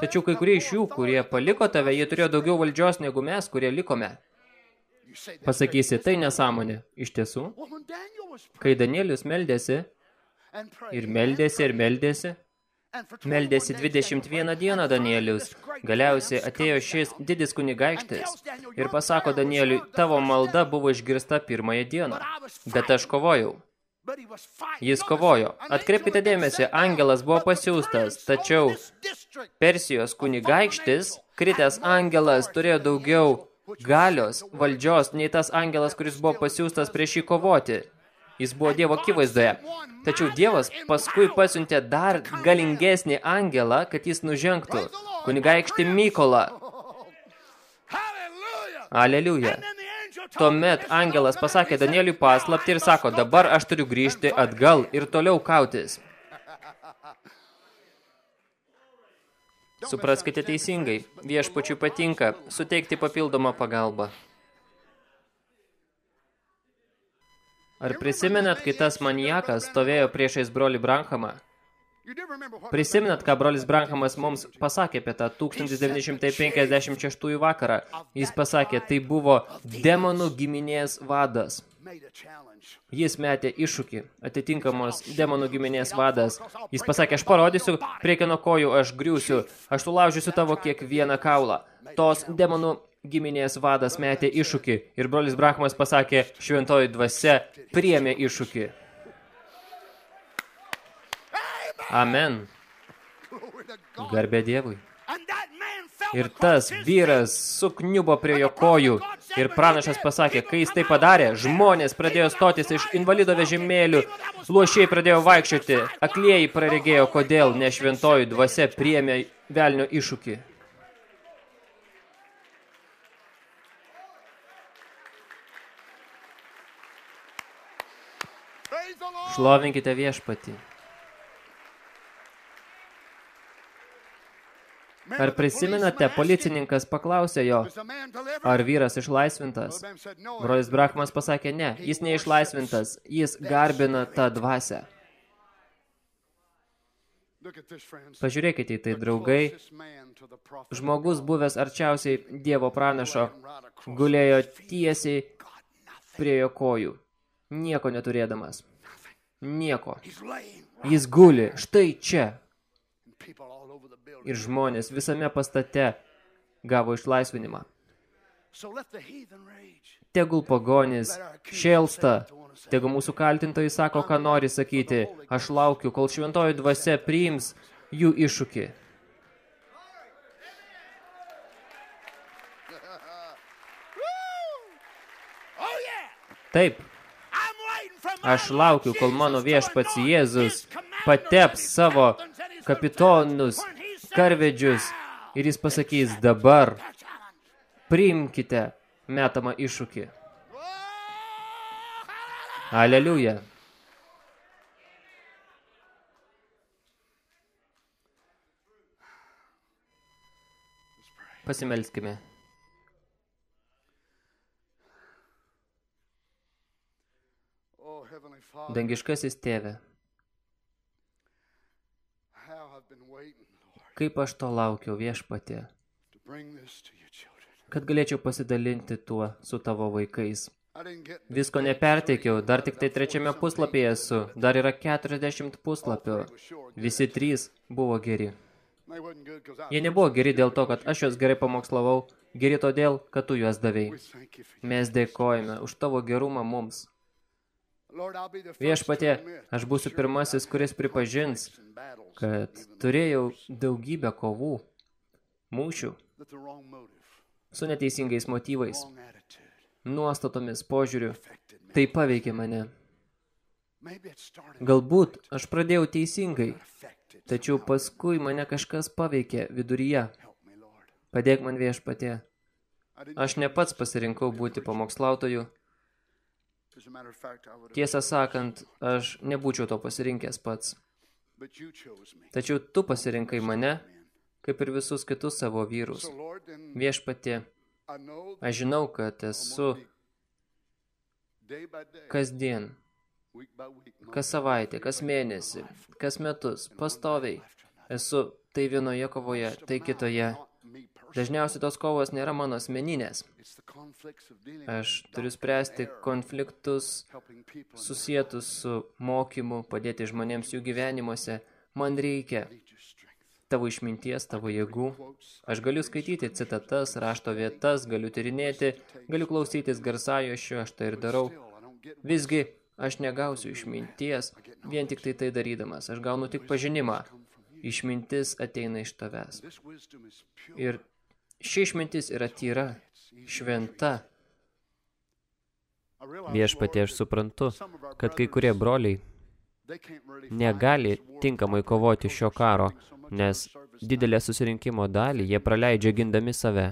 Speaker 1: Tačiau kai kurie iš jų, kurie paliko tave, jie turėjo daugiau valdžios negu mes, kurie likome. Pasakysi, tai nesąmonė. Iš tiesų? Kai Danielius meldėsi ir meldėsi ir meldėsi, meldėsi 21 dieną Danielius, galiausiai atėjo šis didis kunigaikštis ir pasako Danieliui, tavo malda buvo išgirsta pirmąją dieną, bet aš kovojau. Jis kovojo. Atkreipkite dėmesį, angelas buvo pasiūstas, tačiau Persijos kunigaikštis, kritęs angelas, turėjo daugiau galios, valdžios, nei tas angelas, kuris buvo pasiūstas prieš jį kovoti. Jis buvo Dievo akivaizdoje. Tačiau Dievas paskui pasiuntė dar galingesnį angelą, kad jis nužengtų. Kunigaikštį Mykolą. Aleliuja. Tuomet angelas pasakė Danieliui paslapti ir sako, dabar aš turiu grįžti atgal ir toliau kautis. Supraskite teisingai, viešpačiui patinka suteikti papildomą pagalbą. Ar prisimenat, kai tas maniakas stovėjo priešais brolį Branhamą? Prisiminat, ką brolis Branhamas mums pasakė apie tą 1956 vakarą. Jis pasakė, tai buvo demonų giminės vadas. Jis metė iššūkį, atitinkamos demonų giminės vadas. Jis pasakė, aš parodysiu, prie kieno kojų aš griūsiu, aš sulaužysiu tavo kiekvieną kaulą. Tos demonų giminės vadas metė iššūkį ir brolis Brahmas pasakė, šventoji dvasia priėmė iššūkį. Amen. Garbė Dievui. Ir tas vyras sukniubo prie jo kojų. Ir pranašas pasakė, kai jis tai padarė, žmonės pradėjo stotis iš invalido vežimėlių, luošiai pradėjo vaikščioti, aklieji praregėjo, kodėl nešventoji dvasia priėmė velnio iššūkį. Šlovinkite viešpatį. Ar prisimenate, policininkas paklausė jo, ar vyras išlaisvintas? Brolis Brahmas pasakė, ne, jis neišlaisvintas, jis garbina tą dvasę. Pažiūrėkite į tai, draugai. Žmogus buvęs arčiausiai Dievo pranašo gulėjo tiesiai prie jo kojų, nieko neturėdamas. Nieko. Jis guli štai čia. Ir žmonės visame pastate gavo išlaisvinimą. Tegul pagonis šėlsta, tegu mūsų kaltintojai sako, ką nori sakyti, aš laukiu, kol šventoji dvasia priims jų iššūkį. Taip, aš laukiu, kol mano viešpats Jėzus pateps savo kapitonus, karvedžius ir jis pasakys dabar priimkite metamą iššūkį. Aleliuja. Pasimelskime. Dangiškasis tėve, kaip aš to laukiau viešpatė, kad galėčiau pasidalinti tuo su tavo vaikais. Visko neperteikiau, dar tik tai trečiame puslapyje esu, dar yra 40 puslapių. Visi trys buvo geri. Jie nebuvo geri dėl to, kad aš juos gerai pamokslavau, geri todėl, kad tu juos davei. Mes dėkojame už tavo gerumą mums. Viešpatie, aš būsiu pirmasis, kuris pripažins, kad turėjau daugybę kovų, mūšių, su neteisingais motyvais, nuostatomis, požiūriu. Tai paveikė mane. Galbūt aš pradėjau teisingai, tačiau paskui mane kažkas paveikė viduryje. Padėk man viešpatie. Aš ne pats pasirinkau būti pamokslautoju, Tiesą sakant, aš nebūčiau to pasirinkęs pats. Tačiau tu pasirinkai mane, kaip ir visus kitus savo vyrus. Viešpatie, aš žinau, kad esu kasdien, kas savaitę, kas mėnesį, kas metus, pastoviai. Esu tai vienoje kovoje, tai kitoje. Dažniausiai tos kovos nėra mano asmeninės. Aš turiu spręsti konfliktus susietus su mokymu, padėti žmonėms jų gyvenimuose. Man reikia tavo išminties, tavo jėgų. Aš galiu skaityti citatas, rašto vietas, galiu tyrinėti, galiu klausytis garsajošių, aš tai ir darau. Visgi, aš negausiu išminties, vien tik tai tai darydamas. Aš gaunu tik pažinimą. Išmintis ateina iš tavęs. Ir Ši išmintis yra tyra, šventa. Viešpatie, aš suprantu, kad kai kurie broliai negali tinkamai kovoti šio karo, nes didelę susirinkimo dalį jie praleidžia gindami save.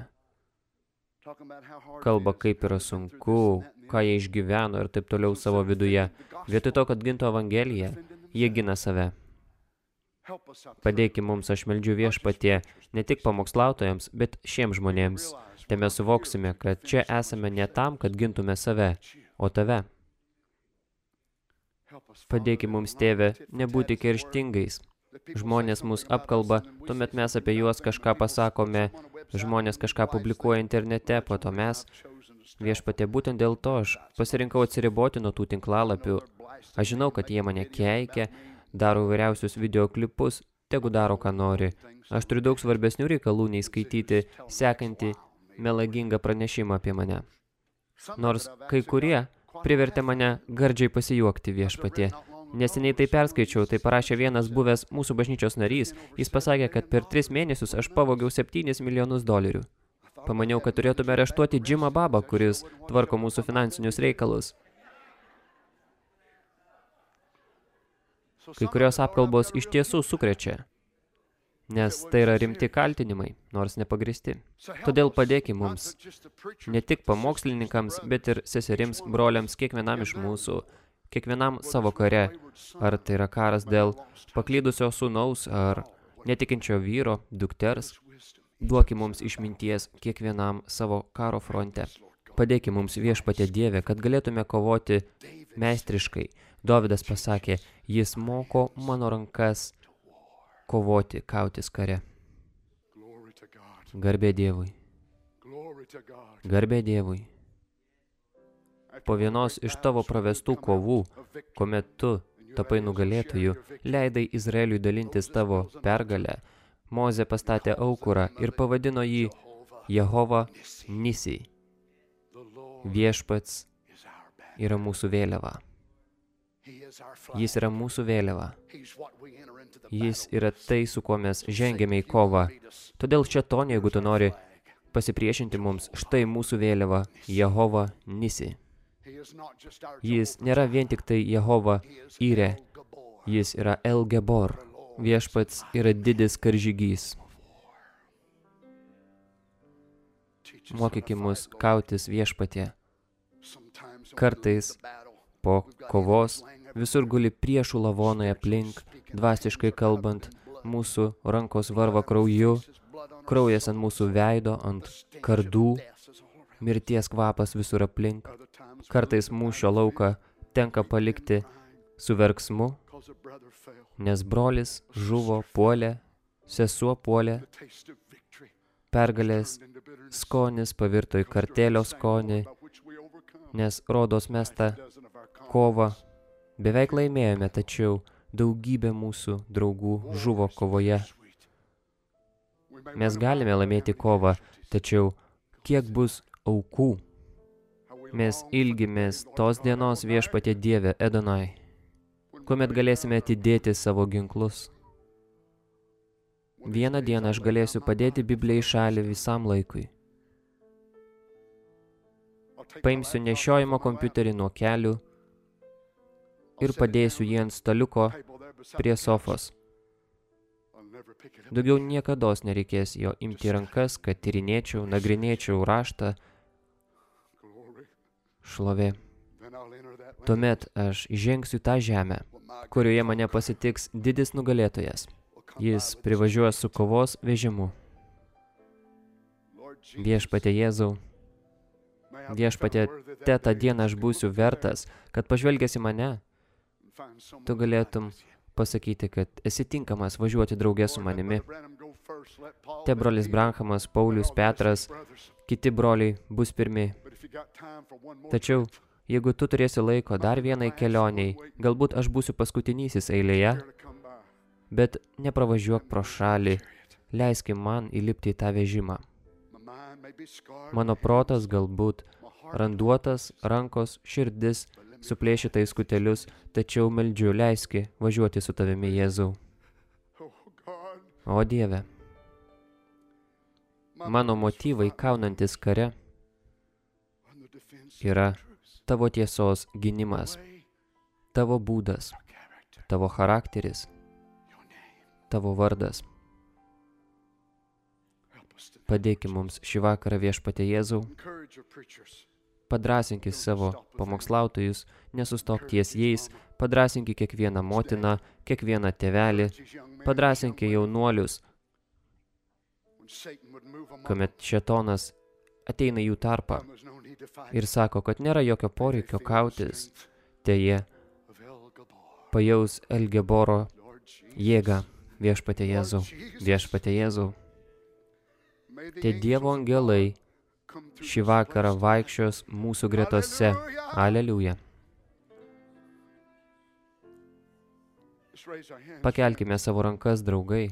Speaker 1: Kalba, kaip yra sunku, ką jie išgyveno ir taip toliau savo viduje. Vietoj to, kad gintų evangeliją, jie gina save. Padėki mums, aš meldžiu viešpatie, ne tik pamokslautojams, bet šiems žmonėms. Te mes suvoksime, kad čia esame ne tam, kad gintume save, o tave. Padėki mums, tėve, nebūti kerštingais. Žmonės mus apkalba, tuomet mes apie juos kažką pasakome, žmonės kažką publikuoja internete, po to mes. Viešpatė, būtent dėl to aš pasirinkau atsiriboti nuo tų tinklalapių. Aš žinau, kad jie mane keikia, daro vairiausius videoklipus, tegu daro, ką nori. Aš turiu daug svarbesnių reikalų nei skaityti sekantį melagingą pranešimą apie mane. Nors kai kurie privertė mane gardžiai pasijuokti viešpatie. Neseniai tai perskaičiau, tai parašė vienas buvęs mūsų bažnyčios narys. Jis pasakė, kad per tris mėnesius aš pavogiau 7 milijonus dolerių. Pamaniau, kad turėtume areštuoti Jimą Babą, kuris tvarko mūsų finansinius reikalus. Kai kurios apkalbos iš tiesų sukrečia, nes tai yra rimti kaltinimai, nors nepagristi. Todėl padėki mums, ne tik pamokslininkams, bet ir seserims, broliams, kiekvienam iš mūsų, kiekvienam savo kare, ar tai yra karas dėl paklydusio sūnaus, ar netikinčio vyro, dukters. Duoki mums išminties kiekvienam savo karo fronte. Padėki mums viešpatė Dieve, kad galėtume kovoti meistriškai. Dovydas pasakė, jis moko mano rankas kovoti, kautis kare. Garbė Dievui. Garbė Dievui. Po vienos iš tavo pravestų kovų, kuomet tu tapai nugalėtoju, leidai Izraeliui dalintis tavo pergalę, Moze pastatė aukurą ir pavadino jį Jehova Nisi. Viešpats yra mūsų vėliava. Jis yra mūsų vėliava. Jis yra tai, su kuo mes žengėme į kovą. Todėl čia to, jeigu tu nori pasipriešinti mums, štai mūsų vėliava Jehova Nisi. Jis nėra vien tik tai Jehova Ire, jis yra El Gebor. Viešpats yra didis karžygys. Mokyki mus kautis viešpatė. Kartais po kovos visur guli priešų lavonai aplink, dvasiškai kalbant, mūsų rankos varva krauju, kraujas ant mūsų veido, ant kardų, mirties kvapas visur aplink. Kartais mūšio lauką tenka palikti su verksmu, nes brolis žuvo puolė, sesuo puolė, pergalės skonis pavirto į kartelio skonį, nes rodos mes tą kovą beveik laimėjome, tačiau daugybė mūsų draugų žuvo kovoje. Mes galime laimėti kovą, tačiau kiek bus aukų? Mes ilgimės tos dienos viešpatė Dieve Edonai, kuomet galėsime atidėti savo ginklus. Vieną dieną aš galėsiu padėti Bibliją į šalį visam laikui. Paimsiu nešiojimo kompiuterį nuo kelių ir padėsiu jį ant staliuko prie sofos. Daugiau niekada nereikės jo imti rankas, kad tyrinėčiau, nagrinėčiau raštą. Šlovė. Tuomet aš žengsiu tą žemę, kurioje mane pasitiks didis nugalėtojas. Jis privažiuos su kovos vežimu. Viešpatė Jėzau, viešpatė, te tą dieną aš būsiu vertas, kad pažvelgęs į mane, tu galėtum pasakyti, kad esi tinkamas važiuoti draugė su manimi. Te brolis Branhamas, Paulius, Petras, kiti broliai bus pirmi. Tačiau, jeigu tu turėsi laiko dar vienai kelioniai, galbūt aš būsiu paskutinysis eilėje, bet nepravažiuok pro šalį, leiski man įlipti į tą vežimą. Mano protas galbūt randuotas, rankos, širdis, suplėšytais skutelius, tačiau meldžiu leiski važiuoti su tavimi Jėzau. O Dieve, mano motyvai kaunantis kare yra tavo tiesos gynimas, tavo būdas, tavo charakteris, tavo vardas. Padėki mums šį vakarą viešpatė Jėzau, padrasinki savo pamokslautojus, nesustok ties jais, padrasinki kiekvieną motiną, kiekvieną tėvelį, padrasinki jaunuolius, kuomet šetonas ateina jų tarpą ir sako, kad nėra jokio poreikio kautis, te jie pajaus Elgeboro jėgą viešpatė Jėzau, viešpatė Jėzau. Tie Dievo angelai šį vakarą vaikščios mūsų gretose. Aleliuja. Pakelkime savo rankas, draugai,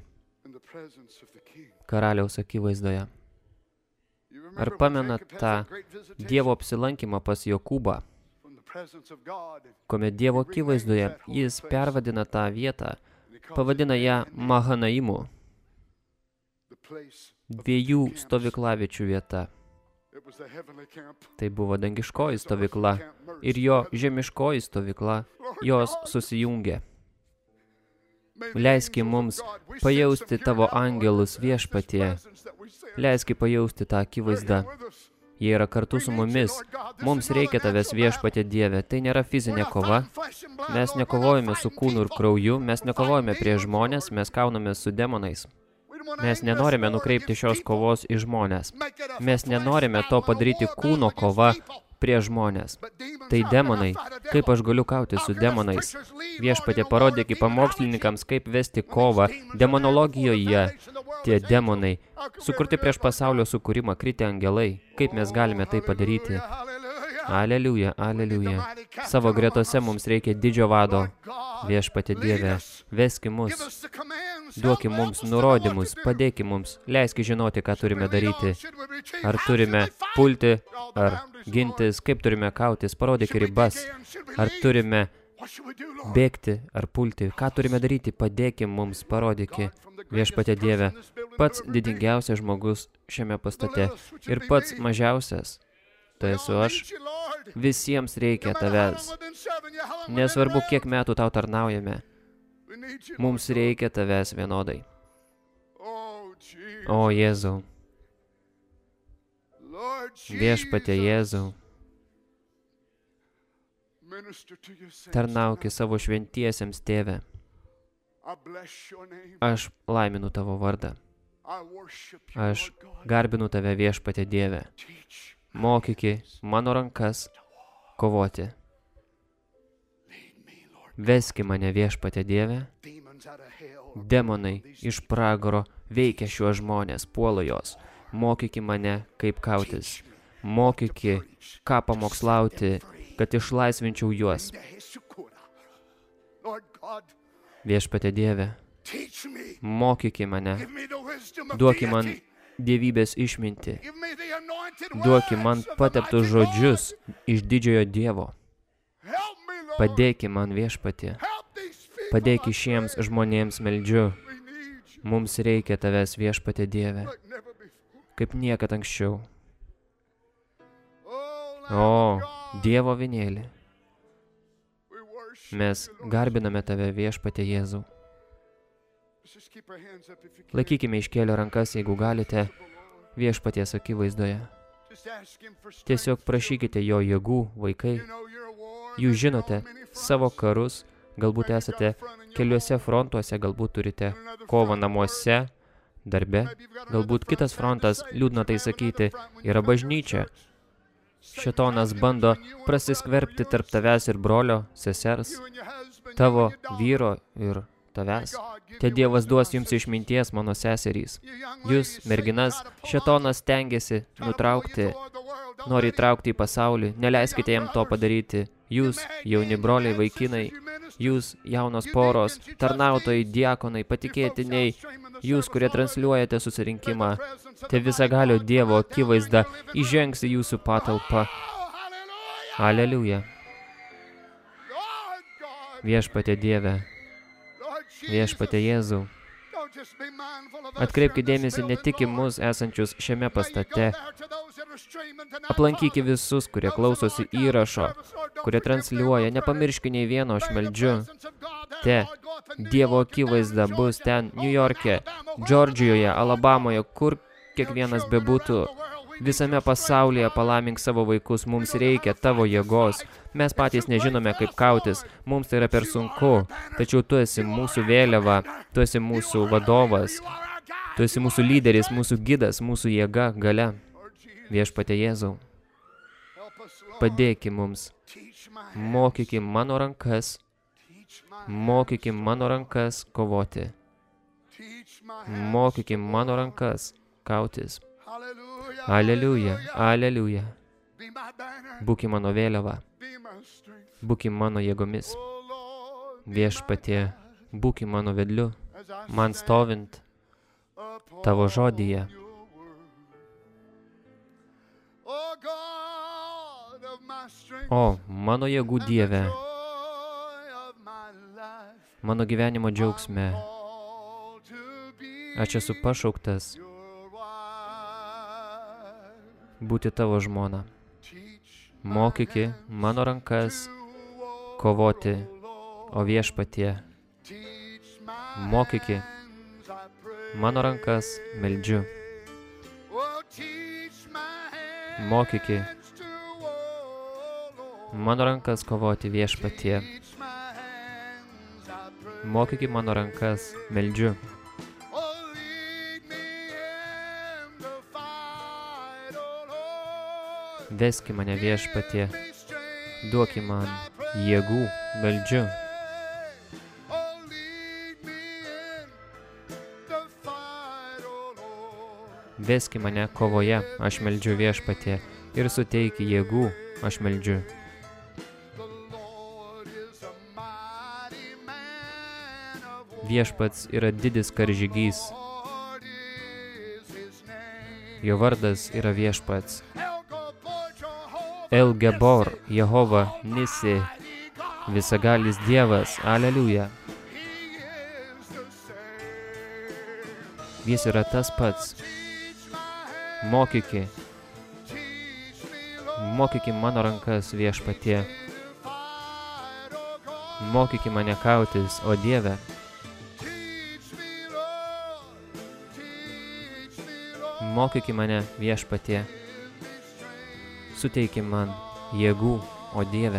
Speaker 1: karaliaus akivaizdoje. Ar pamenat tą Dievo apsilankymą pas Jokūbą? Kuomet Dievo akivaizdoje jis pervadina tą vietą, pavadina ją Mahanaimu, dviejų stovyklavičių vieta. Tai buvo dangiškoji stovykla ir jo žemiškoji stovykla, jos susijungė. Leiski mums pajausti tavo angelus viešpatie. Leiski pajausti tą akivaizdą. Jie yra kartu su mumis. Mums reikia tavęs viešpatė Dieve. Tai nėra fizinė kova. Mes nekovojame su kūnu ir krauju, mes nekovojame prie žmonės, mes kauname su demonais. Mes nenorime nukreipti šios kovos į žmonės. Mes nenorime to padaryti kūno kova prie žmonės. Tai demonai. Kaip aš galiu kauti su demonais? Viešpatė parodyk į pamokslininkams, kaip vesti kovą. Demonologijoje tie demonai, sukurti prieš pasaulio sukūrimą, kritę angelai. Kaip mes galime tai padaryti? Aleliuja, aleliuja. Savo gretose mums reikia didžio vado. Viešpatė Dieve, veski mus, duoki mums nurodymus, padėki mums, leiski žinoti, ką turime daryti. Ar turime pulti, ar gintis, kaip turime kautis, parodyk ribas. Ar turime bėgti, ar pulti, ką turime daryti, padėki mums, parodyki. Viešpatė Dieve, pats didingiausias žmogus šiame pastate ir pats mažiausias tai esu aš. Visiems reikia tavęs. Nesvarbu, kiek metų tau tarnaujame. Mums reikia tavęs vienodai. O Jėzau. Viešpatė Jėzau. Tarnauki savo šventiesiems tėvę. Aš laiminu tavo vardą. Aš garbinu tave viešpatė Dieve mokyki mano rankas kovoti. Veski mane viešpatė Dieve. Demonai iš pragaro veikia šiuos žmonės, puola jos. Mokyki mane, kaip kautis. Mokyki, ką pamokslauti, kad išlaisvinčiau juos. Viešpatė Dieve, mokyki mane, duoki man dievybės išminti. Duoki man pateptus žodžius iš didžiojo Dievo. Padėki man viešpatė. Padėki šiems žmonėms meldžiu. Mums reikia tavęs viešpatė Dieve. Kaip niekad anksčiau. O, Dievo vinėlį. Mes garbiname tave viešpatė Jėzau. Laikykime iškėlę rankas, jeigu galite, viešpaties akivaizdoje. Tiesiog prašykite jo jėgų, vaikai. Jūs žinote savo karus, galbūt esate keliuose frontuose, galbūt turite kovą namuose, darbe. Galbūt kitas frontas, liūdna tai sakyti, yra bažnyčia. Šetonas bando prasiskverbti tarp tavęs ir brolio, sesers, tavo vyro ir tavęs. Te Dievas duos jums išminties, mano seserys. Jūs, merginas, šetonas tengiasi nutraukti, nori įtraukti į pasaulį, neleiskite jam to padaryti. Jūs, jauni broliai, vaikinai, jūs, jaunos poros, tarnautojai, diakonai, patikėtiniai, jūs, kurie transliuojate susirinkimą, te visagalio Dievo akivaizda įžengs į jūsų patalpą. Aleliuja. Viešpatė Dieve, Viešpatė Jėzau, atkreipkite dėmesį ne tik į mus esančius šiame pastate. Aplankyki visus, kurie klausosi įrašo, kurie transliuoja, nepamirški nei vieno, aš meldžiu. Te, Dievo akivaizda bus ten, New York'e, Džordžijoje, Alabamoje, kur kiekvienas bebūtų. Visame pasaulyje palamink savo vaikus, mums reikia tavo jėgos. Mes patys nežinome, kaip kautis, mums tai yra per sunku, tačiau tu esi mūsų vėliava, tu esi mūsų vadovas, tu esi mūsų lyderis, mūsų gidas, mūsų jėga, gale. Viešpate Jėzau, padėki mums, mokyki mano rankas, mokyki mano rankas kovoti, mokyki mano rankas kautis. Aleliuja, aleliuja. Būki mano vėliava, būki mano jėgomis. Viešpatie, būki mano vedliu, man stovint tavo žodyje. O, mano jėgų Dieve, mano gyvenimo džiaugsme, aš esu pašauktas būti tavo žmona. Mokyki mano rankas kovoti, o viešpatie. Mokyki mano rankas meldžiu. Mokyki mano rankas kovoti viešpatie. Mokyki mano rankas meldžiu. Veski mane viešpatie, duoki man jėgų, meldžiu. Veski mane kovoje, aš meldžiu viešpatie, ir suteiki jėgų, aš meldžiu. Viešpats yra didis karžygys. Jo vardas yra viešpats. El Gebor, Jehova, Nisi, visagalis Dievas, aleliuja. Jis yra tas pats. Mokyki. Mokyki mano rankas viešpatie. Mokyki mane kautis, o Dieve. Mokyki mane viešpatie. Suteiki man jėgų, o Dieve.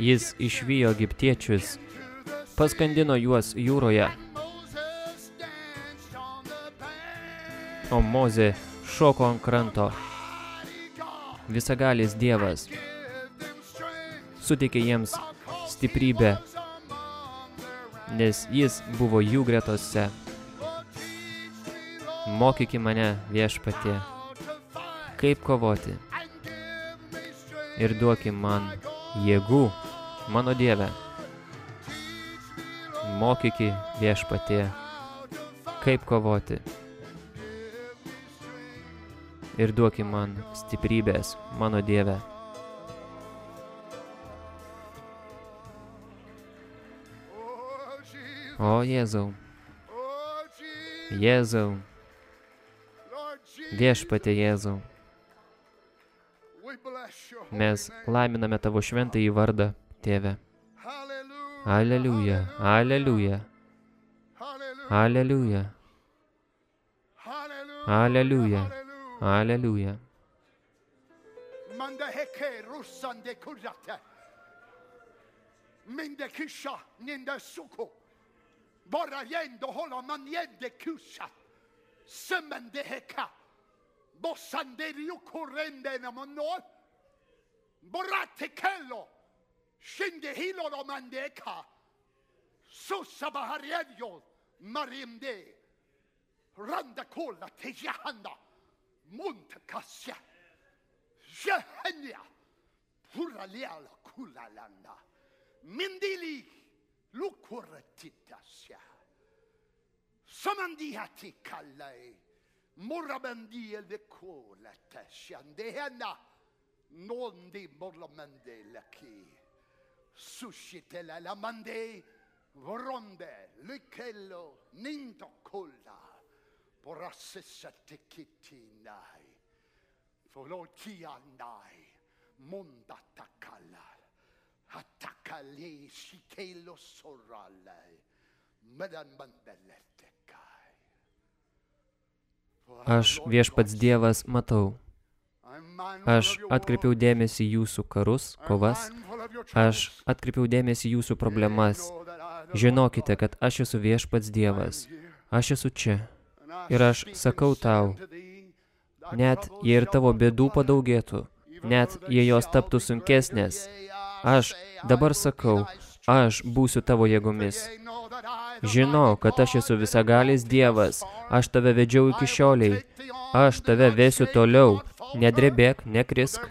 Speaker 1: Jis išvijo egiptiečius, paskandino juos jūroje. O Mozė šoko ant kranto. Visagalis Dievas suteikė jiems stiprybę, nes jis buvo jų gretose. Mokyki mane viešpatie, kaip kovoti. Ir duoki man jėgų, mano Dieve. Mokyki viešpatie, kaip kovoti. Ir duoki man stiprybės, mano Dieve. O Jėzau, Jėzau, viešpatė Jėzau. Mes laiminame tavo šventąjį vardą, tėve. Aleliuja, aleliuja, aleliuja, aleliuja, aleliuja.
Speaker 2: Minde kysha ninde suko. Bara yendo hålla man yende kusha. Semende heka. Bosszanderio korrendenamannor. Borratekello. Sindehilo romandeka. Susabaharelio marimde. Randakola tejahanda. Muntakasya. Jehenya. Puraliala kulalanda. Mindili lukuratitasya. Samandihatikallai. Moramendiele koletesian dehena. Nondi moramendele ki. Sushitele la mandei. Vronde lykello nintokulla. Porassesätte kittinai. Folotianai. Mondatakalla. Hatakali shikelo sorallai. Medan mandelet.
Speaker 1: Aš viešpats Dievas matau. Aš atkreipiau dėmesį jūsų karus, kovas. Aš atkreipiau dėmesį jūsų problemas. Žinokite, kad aš esu viešpats Dievas. Aš esu čia. Ir aš sakau tau, net jei ir tavo bėdų padaugėtų, net jei jos taptų sunkesnės, aš dabar sakau, aš būsiu tavo jėgomis. Žinau, kad aš esu visagalis Dievas, aš tave vedžiau iki šioliai, aš tave vesiu toliau, nedrebėk, nekrisk,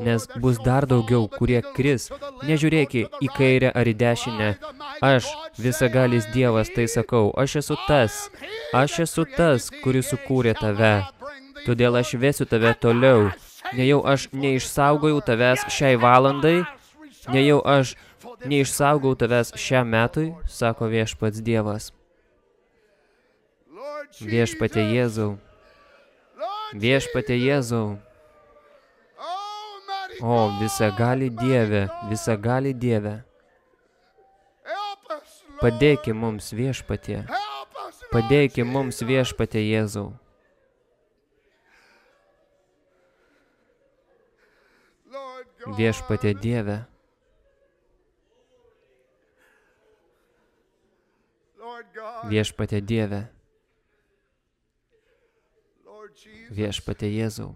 Speaker 1: nes bus dar daugiau, kurie kris, nežiūrėk į kairę ar į dešinę, aš visagalis Dievas tai sakau, aš esu tas, aš esu tas, kuris sukūrė tave, todėl aš vesiu tave toliau, nejau aš neišsaugojau tavęs šiai valandai, nejau aš neišsaugau tavęs šiam metui, sako viešpats Dievas. Viešpatė Jėzau, viešpatė Jėzau, o visa gali Dieve, visa gali Dieve. Padėki mums viešpatie, padėki mums viešpatie Jėzau. Viešpatie Dieve, Viešpatė Dieve. Viešpatė Jėzau.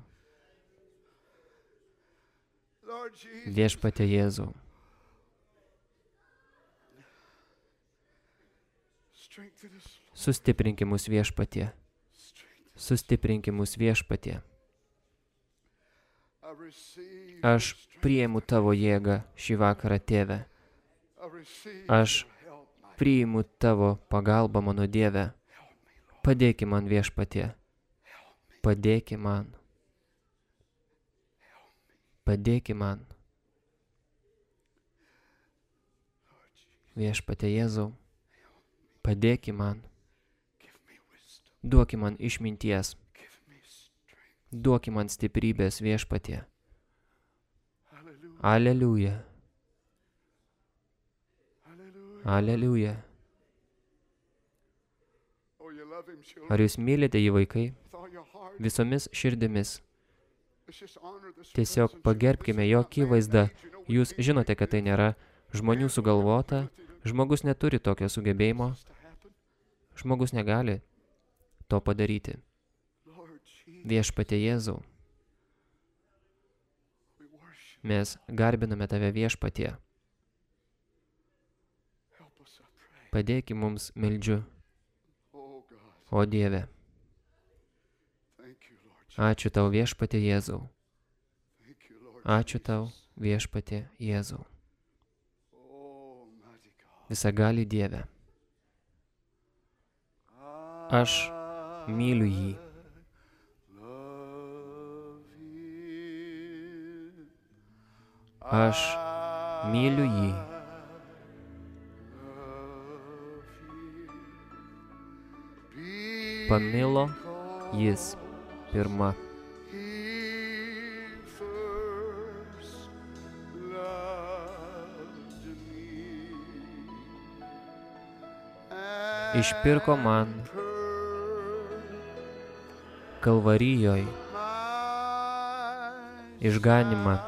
Speaker 1: Viešpatė Jėzau. Sustiprinkimus viešpatie. Sustiprinkimus viešpatie. Aš prieimu tavo jėgą šį vakarą, tėve. Aš priimu tavo pagalbą, mano Dieve. Padėki man viešpatie. Padėki man. Padėki man. Viešpatie Jėzau. Padėki man. Duoki man išminties. Duoki man stiprybės viešpatie. Aleliuja.
Speaker 2: Hallelujah.
Speaker 1: Aleliuja.
Speaker 2: Oh.
Speaker 1: Ar jūs mylite jį vaikai? Visomis širdimis. Tiesiog pagerbkime jo akivaizdą. Jūs žinote, kad tai nėra žmonių sugalvota. Žmogus neturi tokio sugebėjimo. Žmogus negali to padaryti. Viešpatie Jėzau, mes garbiname tave viešpatie. Padėki mums, meldžiu, o Dieve. Ačiū tau viešpatie Jėzau. Ačiū tau
Speaker 2: Jesus.
Speaker 1: viešpatie Jėzau. Visagali Dieve. Aš myliu jį. Aš myliu jį. Pamilo jis pirma. Išpirko man
Speaker 2: And
Speaker 1: Kalvarijoj
Speaker 2: my
Speaker 1: išganimą